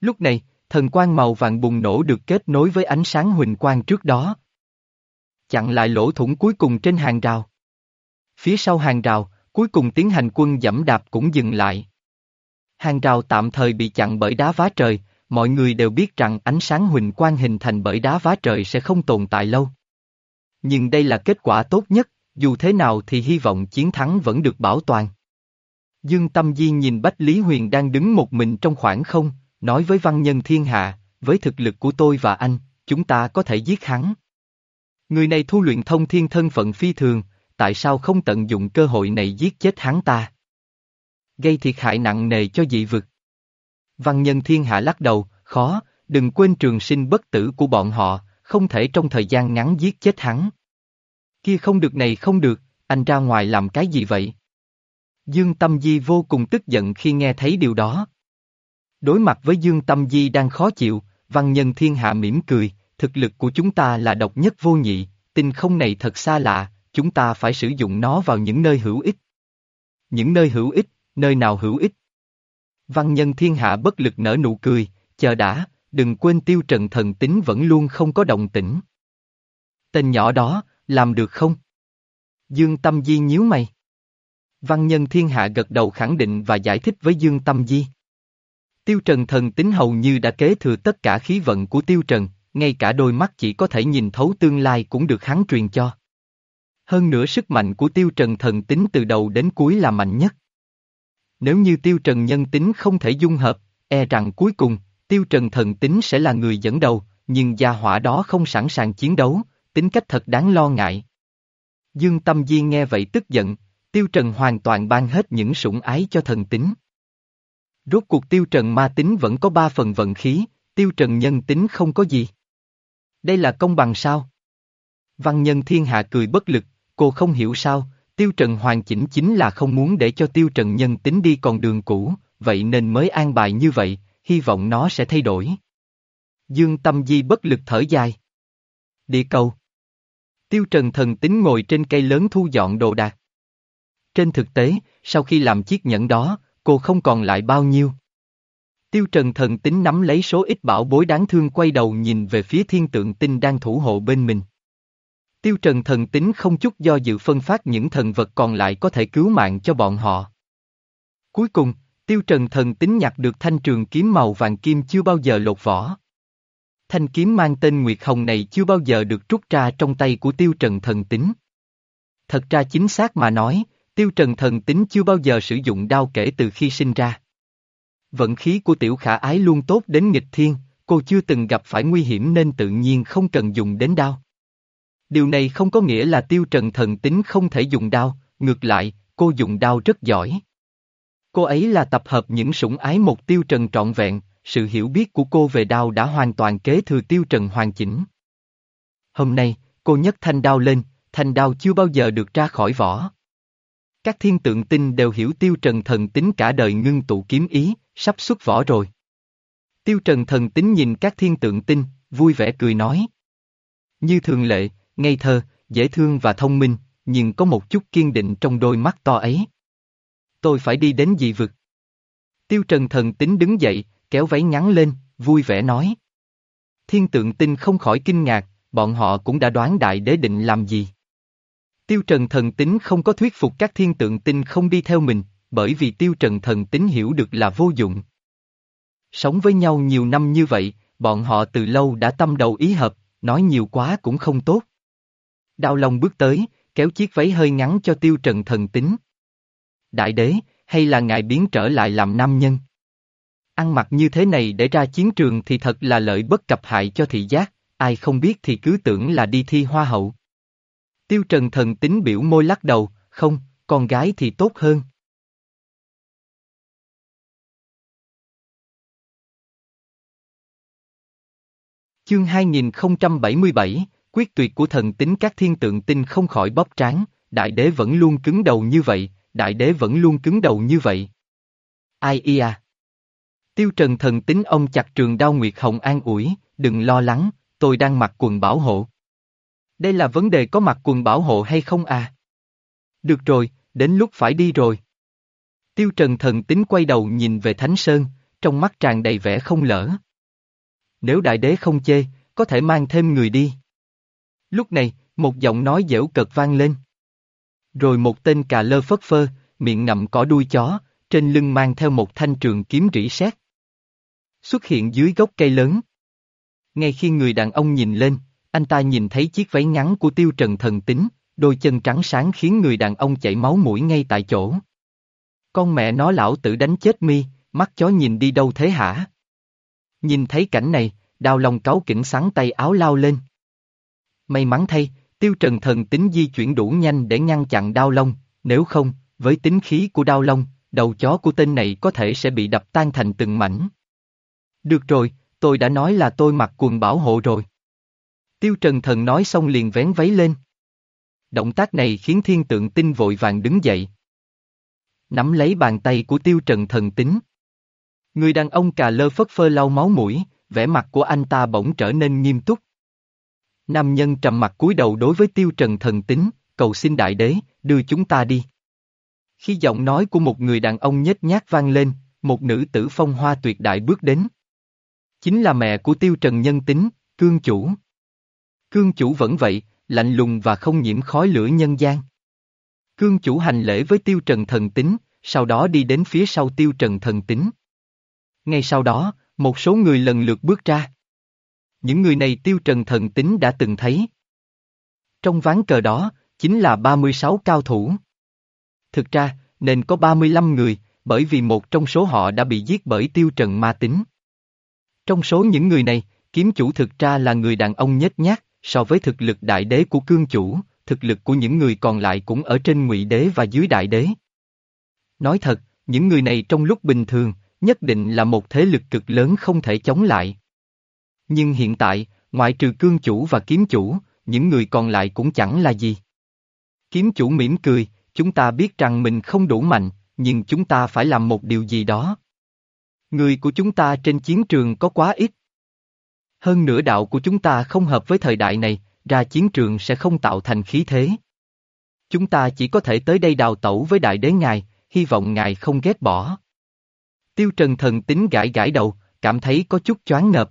Lúc này, thần quang màu vàng bùng nổ được kết nối với ánh sáng huỳnh quang trước đó. Chặn lại lỗ thủng cuối cùng trên hàng rào. Phía sau hàng rào, cuối cùng tiến hành quân dẫm đạp cũng dừng lại. Hàng rào tạm thời bị chặn bởi đá vá trời, mọi người đều biết rằng ánh sáng huỳnh quang hình thành bởi đá vá trời sẽ không tồn tại lâu. Nhưng đây là kết quả tốt nhất, dù thế nào thì hy vọng chiến thắng vẫn được bảo toàn. Dương Tâm Di nhìn Bách Lý Huyền đang đứng một mình trong khoảng không, nói với văn nhân thiên hạ, với thực lực của tôi và anh, chúng ta có thể giết hắn. Người này thu luyện thông thiên thân phận phi thường, tại sao không tận dụng cơ hội này giết chết hắn ta? Gây thiệt hại nặng nề cho dị vực. Văn nhân thiên hạ lắc đầu, khó, đừng quên trường sinh bất tử của bọn họ, không thể trong thời gian ngắn giết chết hắn. Kia không được này không được, anh ra ngoài làm cái gì vậy? Dương Tâm Di vô cùng tức giận khi nghe thấy điều đó. Đối mặt với Dương Tâm Di đang khó chịu, văn nhân thiên hạ mỉm cười, thực lực của chúng ta là độc nhất vô nhị, tinh không này thật xa lạ, chúng ta phải sử dụng nó vào những nơi hữu ích. Những nơi hữu ích, nơi nào hữu ích? Văn nhân thiên hạ bất lực nở nụ cười, chờ đã, đừng quên tiêu trần thần tính vẫn luôn không có động tĩnh. Tên nhỏ đó, làm được không? Dương Tâm Di nhíu mày. Văn nhân thiên hạ gật đầu khẳng định và giải thích với Dương Tâm Di. Tiêu Trần thần tính hầu như đã kế thừa tất cả khí vận của Tiêu Trần, ngay cả đôi mắt chỉ có thể nhìn thấu tương lai cũng được hắn truyền cho. Hơn nữa sức mạnh của Tiêu Trần thần tính từ đầu đến cuối là mạnh nhất. Nếu như Tiêu Trần nhân tính không thể dung hợp, e rằng cuối cùng, Tiêu Trần thần tính sẽ là người dẫn đầu, nhưng gia hỏa đó không sẵn sàng chiến đấu, tính cách thật đáng lo ngại. Dương Tâm Di nghe vậy tức giận, Tiêu Trần hoàn toàn ban hết những sủng ái cho thần tính. Rốt cuộc Tiêu Trần ma tính vẫn có ba phần vận khí, Tiêu Trần nhân tính không có gì. Đây là công bằng sao? Văn nhân thiên hạ cười bất lực, cô không hiểu sao, Tiêu Trần hoàn chỉnh chính là không muốn để cho Tiêu Trần nhân tính đi còn đường cũ, vậy nên mới an bài như vậy, hy vọng nó sẽ thay đổi. Dương Tâm Di bất lực thở dài. Địa cầu. Tiêu Trần thần tính ngồi trên cây lớn thu dọn đồ đạc. Trên thực tế, sau khi làm chiếc nhẫn đó, cô không còn lại bao nhiêu. Tiêu Trần thần tính nắm lấy số ít bảo bối đáng thương quay đầu nhìn về phía thiên tượng tinh đang thủ hộ bên mình. Tiêu Trần thần tính không chút do dự phân phát những thần vật còn lại có thể cứu mạng cho bọn họ. Cuối cùng, Tiêu Trần thần tính nhặt được thanh trường kiếm màu vàng kim chưa bao giờ lột vỏ. Thanh kiếm mang tên Nguyệt Hồng này chưa bao giờ được rút ra trong tay của Tiêu Trần thần tính. Thật ra chính xác mà nói, Tiêu Trần thần tính chưa bao giờ sử dụng đao kể từ khi sinh ra. Vận khí của tiểu khả ái luôn tốt đến nghịch thiên, cô chưa từng gặp phải nguy hiểm nên tự nhiên không cần dùng đến đao. Điều này không có nghĩa là tiêu trần thần tính không thể dùng đao, ngược lại, cô dùng đao rất giỏi. Cô ấy là tập hợp những sủng ái một tiêu trần trọn vẹn, sự hiểu biết của cô về đao đã hoàn toàn kế thừa tiêu trần hoàn chỉnh. Hôm nay, cô nhấc thanh đao lên, thanh đao chưa bao giờ được ra khỏi vỏ. Các thiên tượng tinh đều hiểu tiêu trần thần tính cả đời ngưng tụ kiếm ý, sắp xuất vỏ rồi. Tiêu trần thần tính nhìn các thiên tượng tinh, vui vẻ cười nói. Như thường lệ, ngây thơ, dễ thương và thông minh, nhưng có một chút kiên định trong đôi mắt to ấy. Tôi phải đi đến dị vực. Tiêu trần thần tính đứng dậy, kéo váy ngắn lên, vui vẻ nói. Thiên tượng tinh không khỏi kinh ngạc, bọn họ cũng đã đoán đại đế định làm gì. Tiêu trần thần tính không có thuyết phục các thiên tượng tinh không đi theo mình, bởi vì tiêu trần thần tính hiểu được là vô dụng. Sống với nhau nhiều năm như vậy, bọn họ từ lâu đã tâm đầu ý hợp, nói nhiều quá cũng không tốt. Đào Long bước tới, kéo chiếc váy hơi ngắn cho tiêu trần thần tính. Đại đế, hay là ngài biến trở lại làm nam nhân? Ăn mặc như thế này để ra chiến trường thì thật là lợi bất cập hại cho thị giác, ai không biết thì cứ tưởng là đi thi hoa hậu. Tiêu trần thần tính biểu môi lắc đầu, không, con gái thì tốt hơn. Chương 2077, quyết tuyệt của thần tính các thiên tượng tinh không khỏi bóp tráng, đại đế vẫn luôn cứng đầu như vậy, đại đế vẫn luôn cứng đầu như vậy. Ai ia? Tiêu trần thần tính ông chặt trường đao Nguyệt Hồng an ủi, đừng lo lắng, tôi đang mặc quần bảo hộ. Đây là vấn đề có mặc quần bảo hộ hay không à? Được rồi, đến lúc phải đi rồi. Tiêu trần thần tính quay đầu nhìn về Thánh Sơn, trong mắt tràn đầy vẻ không lỡ. Nếu đại đế không chê, có thể mang thêm người đi. Lúc này, một giọng nói dễu cợt vang lên. Rồi một tên cà lơ phất phơ, miệng ngậm cỏ đuôi chó, trên lưng mang theo một thanh trường kiếm rỉ sét. Xuất hiện dưới gốc cây lớn. Ngay khi người đàn ông nhìn lên, anh ta nhìn thấy chiếc váy ngắn của tiêu trần thần tính, đôi chân trắng sáng khiến người đàn ông chảy máu mũi ngay tại chỗ. Con mẹ nó lão tử đánh chết mi, mắt chó nhìn đi đâu thế hả? Nhìn thấy cảnh này, đào lòng cáu kỉnh sắn tay áo lao lên. May mắn thay, tiêu trần thần tính di chuyển đủ nhanh để ngăn chặn đao long, nếu không, với tính khí của đao long, đầu chó của tên này có thể sẽ bị đập tan thành từng mảnh. Được rồi, tôi đã nói là tôi mặc quần bảo hộ rồi. Tiêu trần thần nói xong liền vén váy lên. Động tác này khiến thiên tượng tinh vội vàng đứng dậy. Nắm lấy bàn tay của tiêu trần thần tính. Người đàn ông cà lơ phất phơ lau máu mũi, vẻ mặt của anh ta bỗng trở nên nghiêm túc. Nam nhân trầm mặt cúi đầu đối với tiêu trần thần tính, cầu xin đại đế, đưa chúng ta đi. Khi giọng nói của một người đàn ông nhếch nhác vang lên, một nữ tử phong hoa tuyệt đại bước đến. Chính là mẹ của tiêu trần nhân tính, cương chủ. Cương chủ vẫn vậy, lạnh lùng và không nhiễm khói lửa nhân gian. Cương chủ hành lễ với tiêu trần thần tính, sau đó đi đến phía sau tiêu trần thần tính. Ngay sau đó, một số người lần lượt bước ra. Những người này tiêu trần thần tính đã từng thấy. Trong ván cờ đó, chính là 36 cao thủ. Thực ra, nên có 35 người, bởi vì một trong số họ đã bị giết bởi tiêu trần ma tính. Trong số những người này, kiếm chủ thực ra là người đàn ông nhếch nhác, so với thực lực đại đế của cương chủ, thực lực của những người còn lại cũng ở trên ngụy đế và dưới đại đế. Nói thật, những người này trong lúc bình thường, nhất định là một thế lực cực lớn không thể chống lại. Nhưng hiện tại, ngoại trừ cương chủ và kiếm chủ, những người còn lại cũng chẳng là gì. Kiếm chủ mỉm cười, chúng ta biết rằng mình không đủ mạnh, nhưng chúng ta phải làm một điều gì đó. Người của chúng ta trên chiến trường có quá ít. Hơn nữa đạo của chúng ta không hợp với thời đại này, ra chiến trường sẽ không tạo thành khí thế. Chúng ta chỉ có thể tới đây đào tẩu với đại đế ngài, hy vọng ngài không ghét bỏ. Tiêu Trần thần tính gãi gãi đầu, cảm thấy có chút choáng ngợp.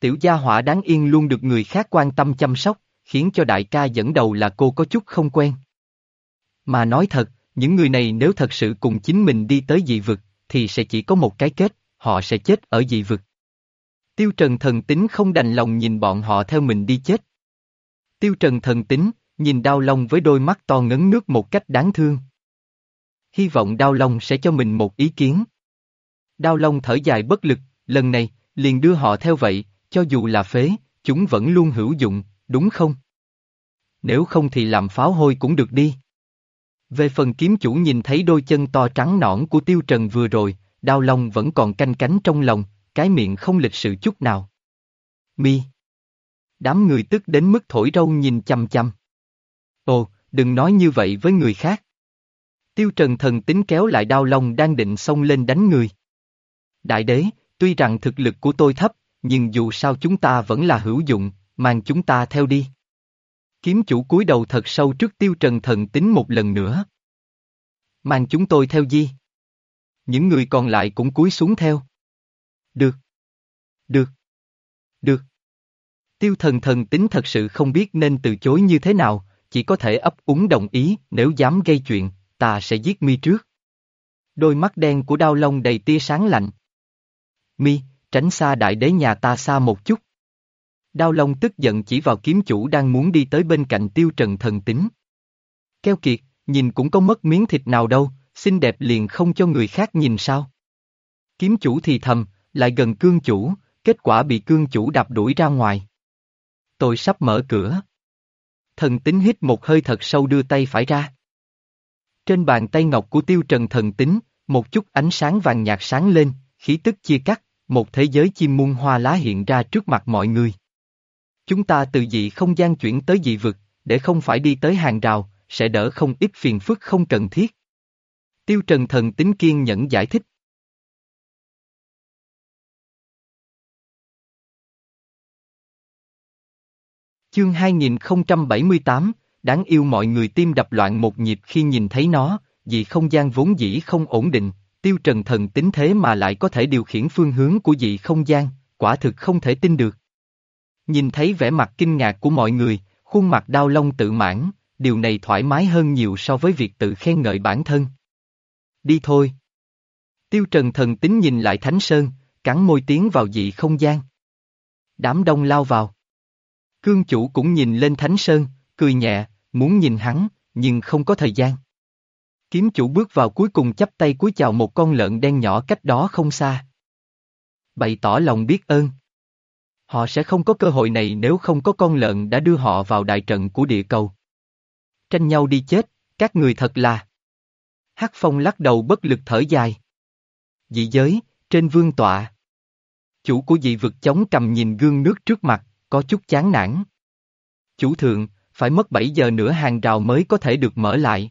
Tiểu gia hỏa đáng yên luôn được người khác quan tâm chăm sóc, khiến cho đại ca dẫn đầu là cô có chút không quen. Mà nói thật, những người này nếu thật sự cùng chính mình đi tới dị vực, thì sẽ chỉ có một cái kết, họ sẽ chết ở dị vực. Tiêu Trần thần tính không đành lòng nhìn bọn họ theo mình đi chết. Tiêu Trần thần tính, nhìn Đao Long với đôi mắt to ngấn nước một cách đáng thương. Hy vọng Đao Long sẽ cho mình một ý kiến. Đao Long thở dài bất lực, lần này, liền đưa họ theo vậy, cho dù là phế, chúng vẫn luôn hữu dụng, đúng không? Nếu không thì làm pháo hôi cũng được đi. Về phần kiếm chủ nhìn thấy đôi chân to trắng nõn của Tiêu Trần vừa rồi, đau lòng vẫn còn canh cánh trong lòng, cái miệng không lịch sự chút nào. Mi. Đám người tức đến mức thổi râu nhìn chăm chăm. Ồ, đừng nói như vậy với người khác. Tiêu Trần thần tính kéo lại Đao Long đang định xông lên đánh người. Đại đế, tuy rằng thực lực của tôi thấp, nhưng dù sao chúng ta vẫn là hữu dụng, mang chúng ta theo đi. Kiếm chủ cúi đầu thật sâu trước tiêu trần thần tính một lần nữa. Mang chúng tôi theo di. Những người còn lại cũng cúi xuống theo. Được. Được. Được. Tiêu thần thần tính thật sự không biết nên từ chối như thế nào, chỉ có thể ấp úng đồng ý, nếu dám gây chuyện, ta sẽ giết mi trước. Đôi mắt đen của đao long đầy tia sáng lạnh. Mi, tránh xa đại đế nhà ta xa một chút. Đao Long tức giận chỉ vào kiếm chủ đang muốn đi tới bên cạnh tiêu trần thần tính. Keo kiệt, nhìn cũng có mất miếng thịt nào đâu, xinh đẹp liền không cho người khác nhìn sao. Kiếm chủ thì thầm, lại gần cương chủ, kết quả bị cương chủ đạp đuổi ra ngoài. Tôi sắp mở cửa. Thần tính hít một hơi thật sâu đưa tay phải ra. Trên bàn tay ngọc của tiêu trần thần tính, một chút ánh sáng vàng nhạt sáng lên, khí tức chia cắt, một thế giới chim muôn hoa lá hiện ra trước mặt mọi người. Chúng ta từ dị không gian chuyển tới dị vực, để không phải đi tới hàng rào, sẽ đỡ không ít phiền phức không cần thiết. Tiêu Trần thần tính kiên nhẫn giải thích. Chương 2078, đáng yêu mọi người tim đập loạn một nhịp khi nhìn thấy nó, vì không gian vốn dĩ không ổn định, tiêu trần thần tính thế mà lại có thể điều khiển phương hướng của dị không gian, quả thực không thể tin được. Nhìn thấy vẻ mặt kinh ngạc của mọi người, khuôn mặt đau long tự mãn, điều này thoải mái hơn nhiều so với việc tự khen ngợi bản thân. Đi thôi. Tiêu Trần thần tính nhìn lại Thánh Sơn, cắn môi tiến vào dị không gian. Đám đông lao vào. Cương chủ cũng nhìn lên Thánh Sơn, cười nhẹ, muốn nhìn hắn, nhưng không có thời gian. Kiếm chủ bước vào cuối cùng chắp tay cúi chào một con lợn đen nhỏ cách đó không xa. Bày tỏ lòng biết ơn. Họ sẽ không có cơ hội này nếu không có con lợn đã đưa họ vào đại trận của địa cầu. Tranh nhau đi chết, các người thật là. Hắc Phong lắc đầu bất lực thở dài. Dị giới, trên vương tọa. Chủ của dị vực chống cầm nhìn gương nước trước mặt, có chút chán nản. Chủ thượng, phải mất 7 giờ nữa hàng rào mới có thể được mở lại.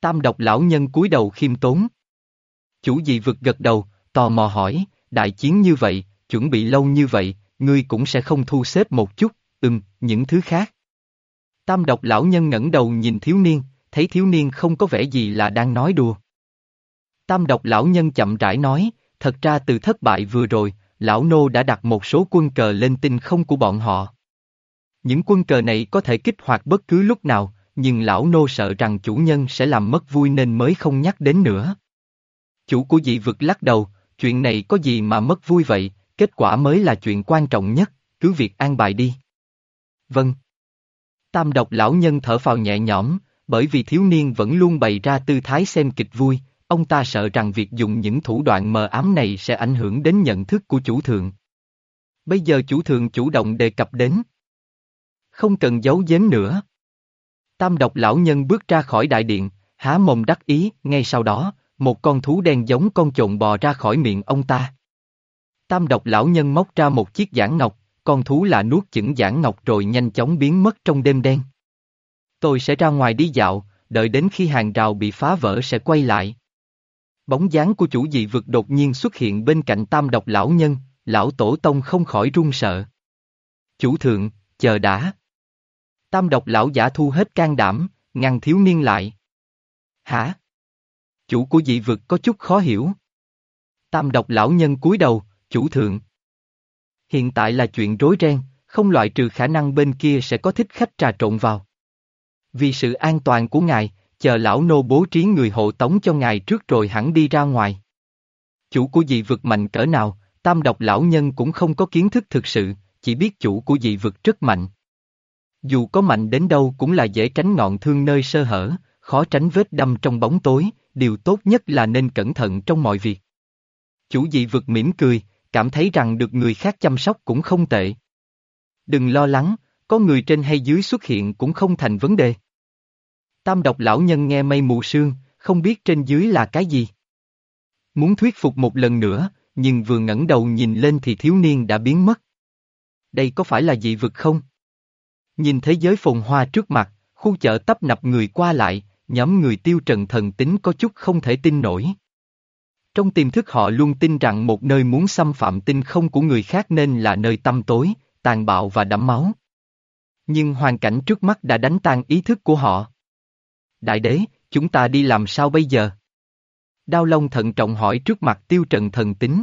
Tam độc lão nhân cúi đầu khiêm tốn. Chủ dị vực gật đầu, tò mò hỏi, đại chiến như vậy, chuẩn bị lâu như vậy, ngươi cũng sẽ không thu xếp một chút, ừm, những thứ khác. Tam độc lão nhân ngẩng đầu nhìn thiếu niên, thấy thiếu niên không có vẻ gì là đang nói đùa. Tam độc lão nhân chậm rãi nói, thật ra từ thất bại vừa rồi, lão nô đã đặt một số quân cờ lên tinh không của bọn họ. Những quân cờ này có thể kích hoạt bất cứ lúc nào, nhưng lão nô sợ rằng chủ nhân sẽ làm mất vui nên mới không nhắc đến nữa. Chủ của dị vực lắc đầu, chuyện này có gì mà mất vui vậy, kết quả mới là chuyện quan trọng nhất, cứ việc an bài đi. Vâng. Tam độc lão nhân thở phào nhẹ nhõm, bởi vì thiếu niên vẫn luôn bày ra tư thái xem kịch vui, ông ta sợ rằng việc dùng những thủ đoạn mờ ám này sẽ ảnh hưởng đến nhận thức của chủ thượng. Bây giờ chủ thượng chủ động đề cập đến. Không cần giấu giếm nữa. Tam độc lão nhân bước ra khỏi đại điện, há mồm đắc ý, ngay sau đó, một con thú đen giống con trộn bò ra khỏi miệng ông ta. Tam độc lão nhân móc ra một chiếc giảng ngọc, con thú là nuốt chửng giảng ngọc rồi nhanh chóng biến mất trong đêm đen. Tôi sẽ ra ngoài đi dạo, đợi đến khi hàng rào bị phá vỡ sẽ quay lại. Bóng dáng của chủ dị vực đột nhiên xuất hiện bên cạnh tam độc lão nhân, lão tổ tông không khỏi run sợ. Chủ thượng, chờ đã. Tam độc lão giả thu hết can đảm, ngăn thiếu niên lại. Hả? Chủ của dị vực có chút khó hiểu. Tam độc lão nhân cúi đầu, chủ thượng. Hiện tại là chuyện rối ren, không loại trừ khả năng bên kia sẽ có thích khách trà trộn vào. Vì sự an toàn của ngài, chờ lão nô bố trí người hộ tống cho ngài trước rồi hẳn đi ra ngoài. Chủ của dị vực mạnh cỡ nào, tam độc lão nhân cũng không có kiến thức thực sự, chỉ biết chủ của dị vực rất mạnh. Dù có mạnh đến đâu cũng là dễ tránh ngọn thương nơi sơ hở, khó tránh vết đâm trong bóng tối, điều tốt nhất là nên cẩn thận trong mọi việc. Chủ dị vực mỉm cười, cảm thấy rằng được người khác chăm sóc cũng không tệ. Đừng lo lắng, có người trên hay dưới xuất hiện cũng không thành vấn đề. Tam độc lão nhân nghe mây mù sương, không biết trên dưới là cái gì. Muốn thuyết phục một lần nữa, nhưng vừa ngẩng đầu nhìn lên thì thiếu niên đã biến mất. Đây có phải là dị vực không? Nhìn thế giới phồn hoa trước mặt, khu chợ tấp nập người qua lại, nhóm người tiêu trần thần tính có chút không thể tin nổi. Trong tiềm thức họ luôn tin rằng một nơi muốn xâm phạm tinh không của người khác nên là nơi tăm tối, tàn bạo và đẫm máu. Nhưng hoàn cảnh trước mắt đã đánh tan ý thức của họ. Đại đế, chúng ta đi làm sao bây giờ? Đao Long thận trọng hỏi trước mặt tiêu trần thần tính.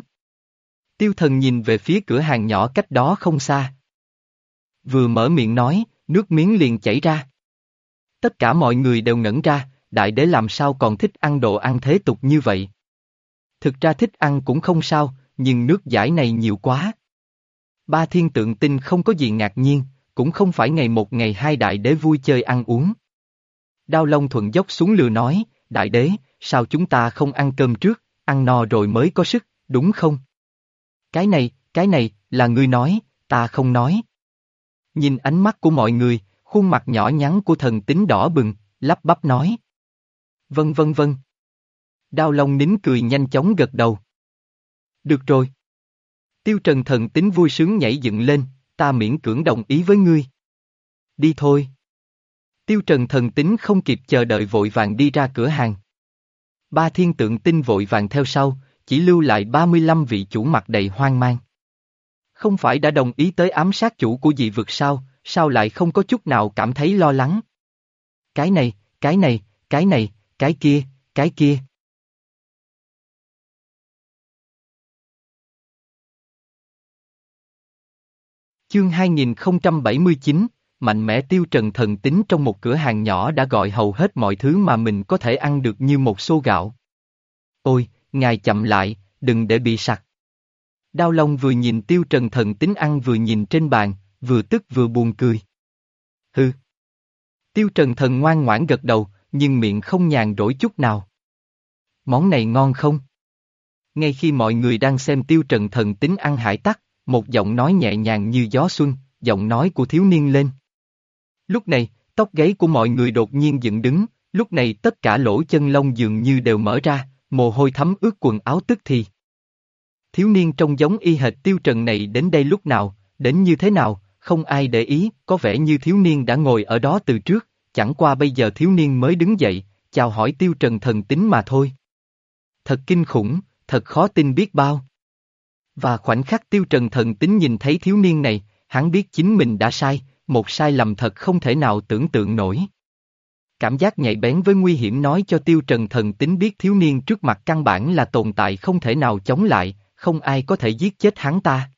Tiêu thần nhìn về phía cửa hàng nhỏ cách đó không xa. Vừa mở miệng nói, nước miếng liền chảy ra. Tất cả mọi người đều ngẩn ra, đại đế làm sao còn thích ăn đồ ăn thế tục như vậy. Thực ra thích ăn cũng không sao, nhưng nước giải này nhiều quá. Ba thiên tượng tinh không có gì ngạc nhiên, cũng không phải ngày một ngày hai đại đế vui chơi ăn uống. Đao Long thuận dốc xuống lừa nói, đại đế, sao chúng ta không ăn cơm trước, ăn no rồi mới có sức, đúng không? Cái này, cái này, là ngươi nói, ta không nói. Nhìn ánh mắt của mọi người, khuôn mặt nhỏ nhắn của thần tính đỏ bừng, lắp bắp nói. Vân vân vân. Đao Long nín cười nhanh chóng gật đầu. Được rồi. Tiêu Trần thần tính vui sướng nhảy dựng lên, ta miễn cưỡng đồng ý với ngươi. Đi thôi. Tiêu Trần thần tính không kịp chờ đợi vội vàng đi ra cửa hàng. Ba thiên tượng tinh vội vàng theo sau, chỉ lưu lại 35 vị chủ mặt đầy hoang mang. Không phải đã đồng ý tới ám sát chủ của dị vực sao, sao lại không có chút nào cảm thấy lo lắng? Cái này, cái này, cái này, cái kia, cái kia. Chương 2079, mạnh mẽ tiêu trần thần tính trong một cửa hàng nhỏ đã gọi hầu hết mọi thứ mà mình có thể ăn được như một xô gạo. Ôi, ngài chậm lại, đừng để bị sặc. Đao Long vừa nhìn tiêu trần thần tính ăn vừa nhìn trên bàn, vừa tức vừa buồn cười. Hừ. Tiêu trần thần ngoan ngoãn gật đầu, nhưng miệng không nhàn rỗi chút nào. Món này ngon không? Ngay khi mọi người đang xem tiêu trần thần tính ăn hải tắc, một giọng nói nhẹ nhàng như gió xuân, giọng nói của thiếu niên lên. Lúc này, tóc gáy của mọi người đột nhiên dựng đứng, lúc này tất cả lỗ chân lông dường như đều mở ra, mồ hôi thấm ướt quần áo tức thì. Thiếu niên trông giống y hệt tiêu trần này đến đây lúc nào, đến như thế nào, không ai để ý, có vẻ như thiếu niên đã ngồi ở đó từ trước, chẳng qua bây giờ thiếu niên mới đứng dậy, chào hỏi tiêu trần thần tính mà thôi. Thật kinh khủng, thật khó tin biết bao. Và khoảnh khắc tiêu trần thần tính nhìn thấy thiếu niên này, hắn biết chính mình đã sai, một sai lầm thật không thể nào tưởng tượng nổi. Cảm giác nhạy bén với nguy hiểm nói cho tiêu trần thần tính biết thiếu niên trước mặt căn bản là tồn tại không thể nào chống lại, không ai có thể giết chết hắn ta.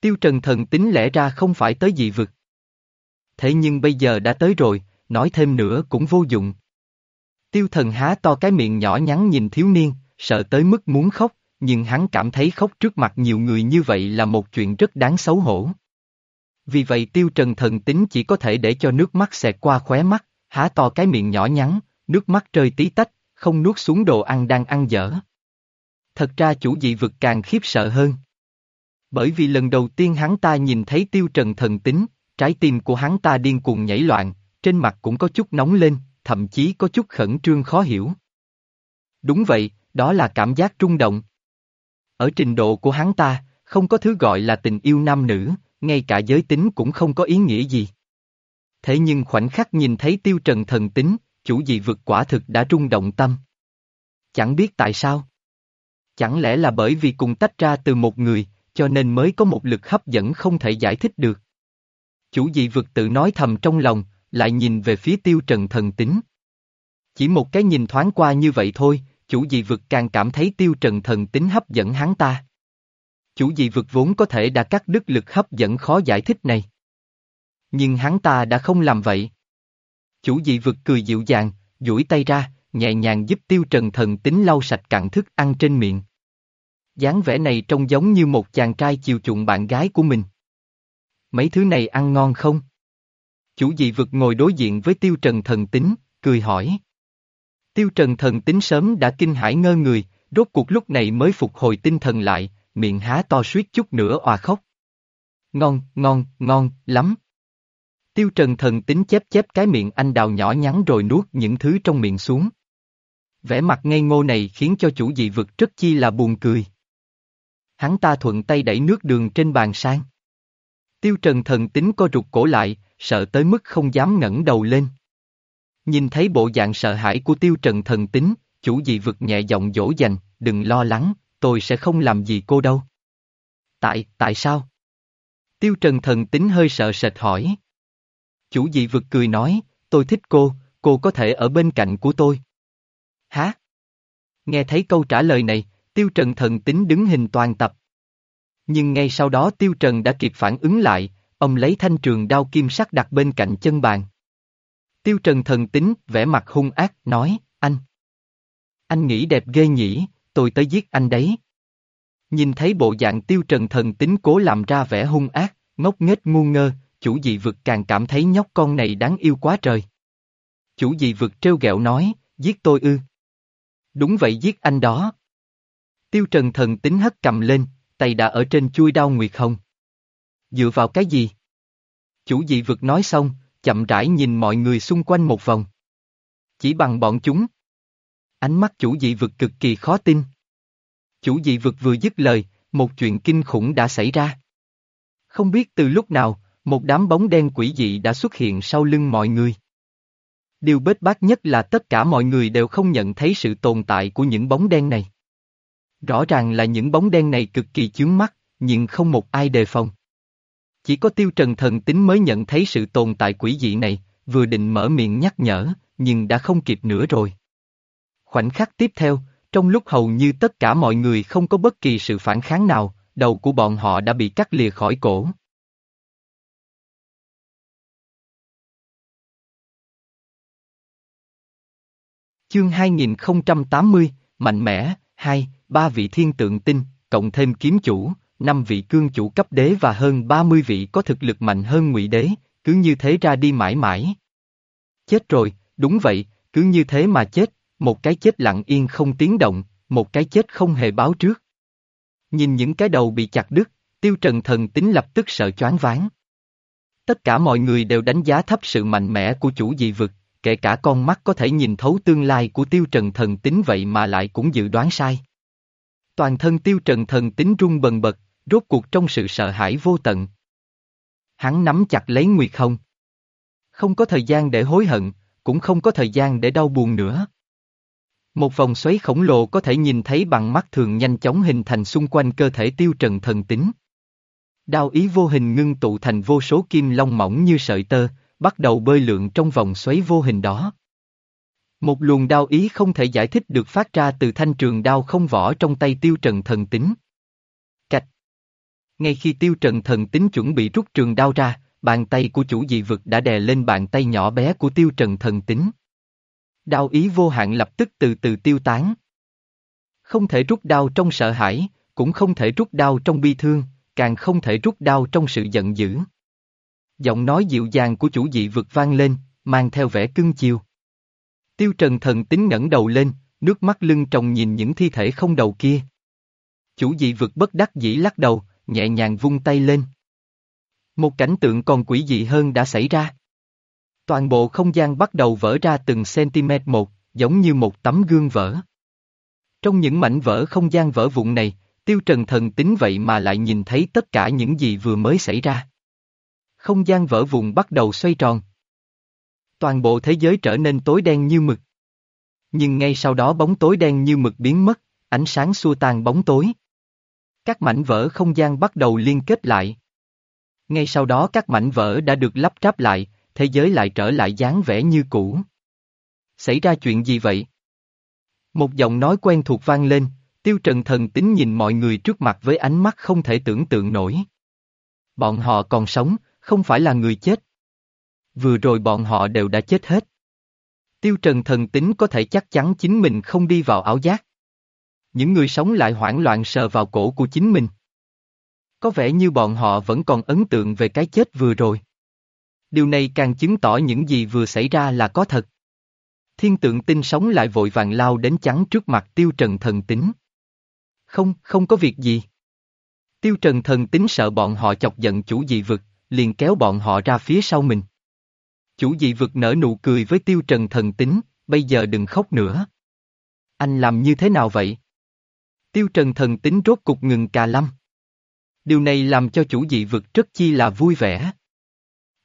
Tiêu trần thần tính lẽ ra không phải tới dị vực. Thế nhưng bây giờ đã tới rồi, nói thêm nữa cũng vô dụng. Tiêu thần há to cái miệng nhỏ nhắn nhìn thiếu niên, sợ tới mức muốn khóc, nhưng hắn cảm thấy khóc trước mặt nhiều người như vậy là một chuyện rất đáng xấu hổ. Vì vậy tiêu trần thần tính chỉ có thể để cho nước mắt xẹt qua khóe mắt, há to cái miệng nhỏ nhắn, nước mắt rơi tí tách, không nuốt xuống đồ ăn đang ăn dở. Thật ra chủ dị vực càng khiếp sợ hơn. Bởi vì lần đầu tiên hắn ta nhìn thấy tiêu trần thần tính, trái tim của hắn ta điên cuồng nhảy loạn, trên mặt cũng có chút nóng lên, thậm chí có chút khẩn trương khó hiểu. Đúng vậy, đó là cảm giác trung động. Ở trình độ của hắn ta, không có thứ gọi là tình yêu nam nữ, ngay cả giới tính cũng không có ý nghĩa gì. Thế nhưng khoảnh khắc nhìn thấy tiêu trần thần tính, chủ dị vực quả thực đã rung động tâm. Chẳng biết tại sao. Chẳng lẽ là bởi vì cùng tách ra từ một người, cho nên mới có một lực hấp dẫn không thể giải thích được. Chủ dị vực tự nói thầm trong lòng, lại nhìn về phía tiêu trần thần tính. Chỉ một cái nhìn thoáng qua như vậy thôi, chủ dị vực càng cảm thấy tiêu trần thần tính hấp dẫn hắn ta. Chủ dị vực vốn có thể đã cắt đứt lực hấp dẫn khó giải thích này. Nhưng hắn ta đã không làm vậy. Chủ dị vực cười dịu dàng, duỗi tay ra, nhẹ nhàng giúp tiêu trần thần tính lau sạch cặn thức ăn trên miệng. dáng vẻ này trông giống như một chàng trai chiều chuộng bạn gái của mình. Mấy thứ này ăn ngon không? Chủ dị vực ngồi đối diện với tiêu trần thần tính, cười hỏi. Tiêu trần thần tính sớm đã kinh hãi ngơ người, rốt cuộc lúc này mới phục hồi tinh thần lại, miệng há to suýt chút nữa òa khóc. Ngon, ngon, ngon, lắm. Tiêu Trần thần tính chép chép cái miệng anh đào nhỏ nhắn rồi nuốt những thứ trong miệng xuống. Vẻ mặt ngây ngô này khiến cho chủ dị vực rất chi là buồn cười. Hắn ta thuận tay đẩy nước đường trên bàn sang. Tiêu Trần thần tính co rụt cổ lại, sợ tới mức không dám ngẩng đầu lên. Nhìn thấy bộ dạng sợ hãi của Tiêu Trần thần tính, chủ dị vực nhẹ giọng dỗ dành, đừng lo lắng, tôi sẽ không làm gì cô đâu. Tại, tại sao? Tiêu Trần thần tính hơi sợ sệt hỏi. Chủ dị vực cười nói, tôi thích cô, cô có thể ở bên cạnh của tôi. Hả? Nghe thấy câu trả lời này, Tiêu Trần thần tính đứng hình toàn tập. Nhưng ngay sau đó Tiêu Trần đã kịp phản ứng lại, ông lấy thanh trường đao kim sắc đặt bên cạnh chân bàn. Tiêu Trần thần tính, vẻ mặt hung ác, nói, anh. Anh nghĩ đẹp ghê nhỉ, tôi tới giết anh đấy. Nhìn thấy bộ dạng Tiêu Trần thần tính cố làm ra vẻ hung ác, ngốc nghếch ngu ngơ, chủ dị vực càng cảm thấy nhóc con này đáng yêu quá trời. Chủ dị vực trêu ghẹo nói, giết tôi ư. Đúng vậy giết anh đó. Tiêu Trần thần tính hất cầm lên, tay đã ở trên chui đao Nguyệt Hồng. Dựa vào cái gì? Chủ dị vực nói xong, chậm rãi nhìn mọi người xung quanh một vòng. Chỉ bằng bọn chúng. Ánh mắt chủ dị vực cực kỳ khó tin. Chủ dị vực vừa dứt lời, một chuyện kinh khủng đã xảy ra. Không biết từ lúc nào, một đám bóng đen quỷ dị đã xuất hiện sau lưng mọi người. Điều bết bát nhất là tất cả mọi người đều không nhận thấy sự tồn tại của những bóng đen này. Rõ ràng là những bóng đen này cực kỳ chướng mắt, nhưng không một ai đề phòng. Chỉ có tiêu trần thần tính mới nhận thấy sự tồn tại quỷ dị này, vừa định mở miệng nhắc nhở, nhưng đã không kịp nữa rồi. Khoảnh khắc tiếp theo, trong lúc hầu như tất cả mọi người không có bất kỳ sự phản kháng nào, đầu của bọn họ đã bị cắt lìa khỏi cổ. Chương 2080, Mạnh mẽ, hai, ba vị thiên tượng tinh, cộng thêm kiếm chủ, năm vị cương chủ cấp đế và hơn 30 vị có thực lực mạnh hơn ngụy đế, cứ như thế ra đi mãi mãi. Chết rồi, đúng vậy, cứ như thế mà chết, một cái chết lặng yên không tiếng động, một cái chết không hề báo trước. Nhìn những cái đầu bị chặt đứt, tiêu trần thần tính lập tức sợ choáng váng. Tất cả mọi người đều đánh giá thấp sự mạnh mẽ của chủ dị vực, kể cả con mắt có thể nhìn thấu tương lai của tiêu trần thần tính vậy mà lại cũng dự đoán sai. Toàn thân tiêu trần thần tính rung bần bật, rốt cuộc trong sự sợ hãi vô tận. Hắn nắm chặt lấy Nguyệt không. Không có thời gian để hối hận, cũng không có thời gian để đau buồn nữa. Một vòng xoáy khổng lồ có thể nhìn thấy bằng mắt thường nhanh chóng hình thành xung quanh cơ thể tiêu trần thần tính. Đao ý vô hình ngưng tụ thành vô số kim long mỏng như sợi tơ, bắt đầu bơi lượn trong vòng xoáy vô hình đó. Một luồng đao ý không thể giải thích được phát ra từ thanh trường đao không vỏ trong tay tiêu trần thần tính. Ngay khi tiêu trần thần tính chuẩn bị rút trường đao ra, bàn tay của chủ dị vực đã đè lên bàn tay nhỏ bé của tiêu trần thần tính. Đao ý vô hạn lập tức từ từ tiêu tán. Không thể rút đao trong sợ hãi, cũng không thể rút đao trong bi thương, càng không thể rút đao trong sự giận dữ. Giọng nói dịu dàng của chủ dị vực vang lên, mang theo vẻ cưng chiều. Tiêu Trần thần tính ngẩng đầu lên, nước mắt lưng tròng nhìn những thi thể không đầu kia. Chủ dị vực bất đắc dĩ lắc đầu, nhẹ nhàng vung tay lên. Một cảnh tượng còn quỷ dị hơn đã xảy ra. Toàn bộ không gian bắt đầu vỡ ra từng cm một, giống như một tấm gương vỡ. Trong những mảnh vỡ không gian vỡ vụn này, Tiêu Trần thần tính vậy mà lại nhìn thấy tất cả những gì vừa mới xảy ra. Không gian vỡ vụn bắt đầu xoay tròn, toàn bộ thế giới trở nên tối đen như mực. Nhưng ngay sau đó bóng tối đen như mực biến mất, ánh sáng xua tan bóng tối. Các mảnh vỡ không gian bắt đầu liên kết lại. Ngay sau đó các mảnh vỡ đã được lắp ráp lại, thế giới lại trở lại dáng vẻ như cũ. Xảy ra chuyện gì vậy? Một giọng nói quen thuộc vang lên, tiêu trần thần tính nhìn mọi người trước mặt với ánh mắt không thể tưởng tượng nổi. Bọn họ còn sống, không phải là người chết. Vừa rồi bọn họ đều đã chết hết. Tiêu Trần thần tính có thể chắc chắn chính mình không đi vào ảo giác. Những người sống lại hoảng loạn sờ vào cổ của chính mình. Có vẻ như bọn họ vẫn còn ấn tượng về cái chết vừa rồi. Điều này càng chứng tỏ những gì vừa xảy ra là có thật. Thiên tượng tinh sống lại vội vàng lao đến chắn trước mặt tiêu trần thần tính. Không, không có việc gì. Tiêu trần thần tính sợ bọn họ chọc giận chủ dị vực, liền kéo bọn họ ra phía sau mình. Chủ dị vực nở nụ cười với tiêu trần thần tính, bây giờ đừng khóc nữa. Anh làm như thế nào vậy? Tiêu trần thần tính rốt cục ngừng cà lâm. Điều này làm cho chủ dị vực rất chi là vui vẻ.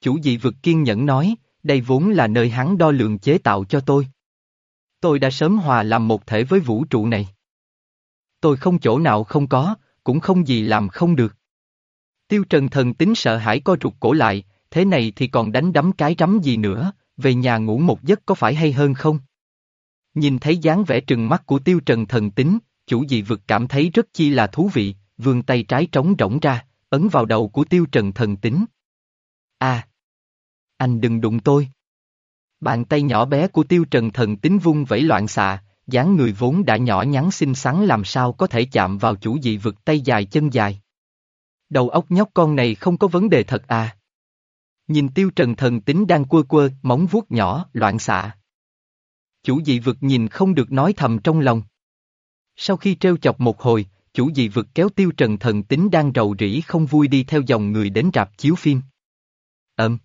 Chủ dị vực kiên nhẫn nói, đây vốn là nơi hắn đo lường chế tạo cho tôi. Tôi đã sớm hòa làm một thể với vũ trụ này. Tôi không chỗ nào không có, cũng không gì làm không được. Tiêu trần thần tính sợ hãi co rụt cổ lại, thế này thì còn đánh đấm cái rắm gì nữa, về nhà ngủ một giấc có phải hay hơn không? Nhìn thấy dáng vẻ trừng mắt của tiêu trần thần tính, chủ dị vực cảm thấy rất chi là thú vị, vươn tay trái trống rỗng ra, ấn vào đầu của tiêu trần thần tính. À! Anh đừng đụng tôi. Bàn tay nhỏ bé của tiêu trần thần tính vung vẫy loạn xạ, dáng người vốn đã nhỏ nhắn xinh xắn làm sao có thể chạm vào chủ dị vực tay dài chân dài. Đầu óc nhóc con này không có vấn đề thật à. Nhìn tiêu trần thần tính đang quơ quơ, móng vuốt nhỏ, loạn xạ. Chủ dị vực nhìn không được nói thầm trong lòng. Sau khi treo chọc một hồi, chủ dị vực kéo tiêu trần thần tính đang rầu rĩ không vui đi theo dòng người đến rạp chiếu phim. Ừm.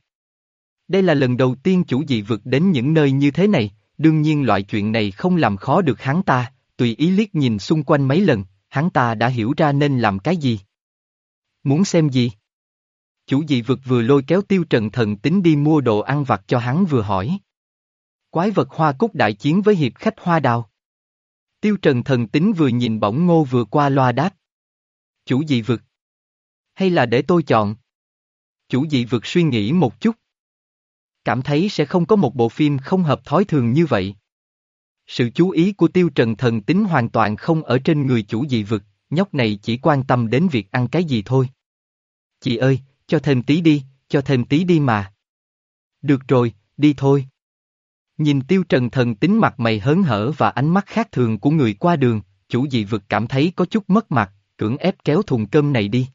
Đây là lần đầu tiên chủ dị vực đến những nơi như thế này, đương nhiên loại chuyện này không làm khó được hắn ta, tùy ý liếc nhìn xung quanh mấy lần, hắn ta đã hiểu ra nên làm cái gì. Muốn xem gì? Chủ dị vực vừa lôi kéo tiêu trần thần tính đi mua đồ ăn vặt cho hắn vừa hỏi. Quái vật hoa cúc đại chiến với hiệp khách hoa đào. Tiêu trần thần tính vừa nhìn bỗng ngô vừa qua loa đáp. Chủ dị vực. Hay là để tôi chọn? Chủ dị vực suy nghĩ một chút. Cảm thấy sẽ không có một bộ phim không hợp thói thường như vậy. Sự chú ý của tiêu trần thần tính hoàn toàn không ở trên người chủ dị vực, nhóc này chỉ quan tâm đến việc ăn cái gì thôi. Chị ơi, cho thêm tí đi, cho thêm tí đi mà. Được rồi, đi thôi. Nhìn tiêu trần thần tính mặt mày hớn hở và ánh mắt khác thường của người qua đường, chủ dị vực cảm thấy có chút mất mặt, cưỡng ép kéo thùng cơm này đi.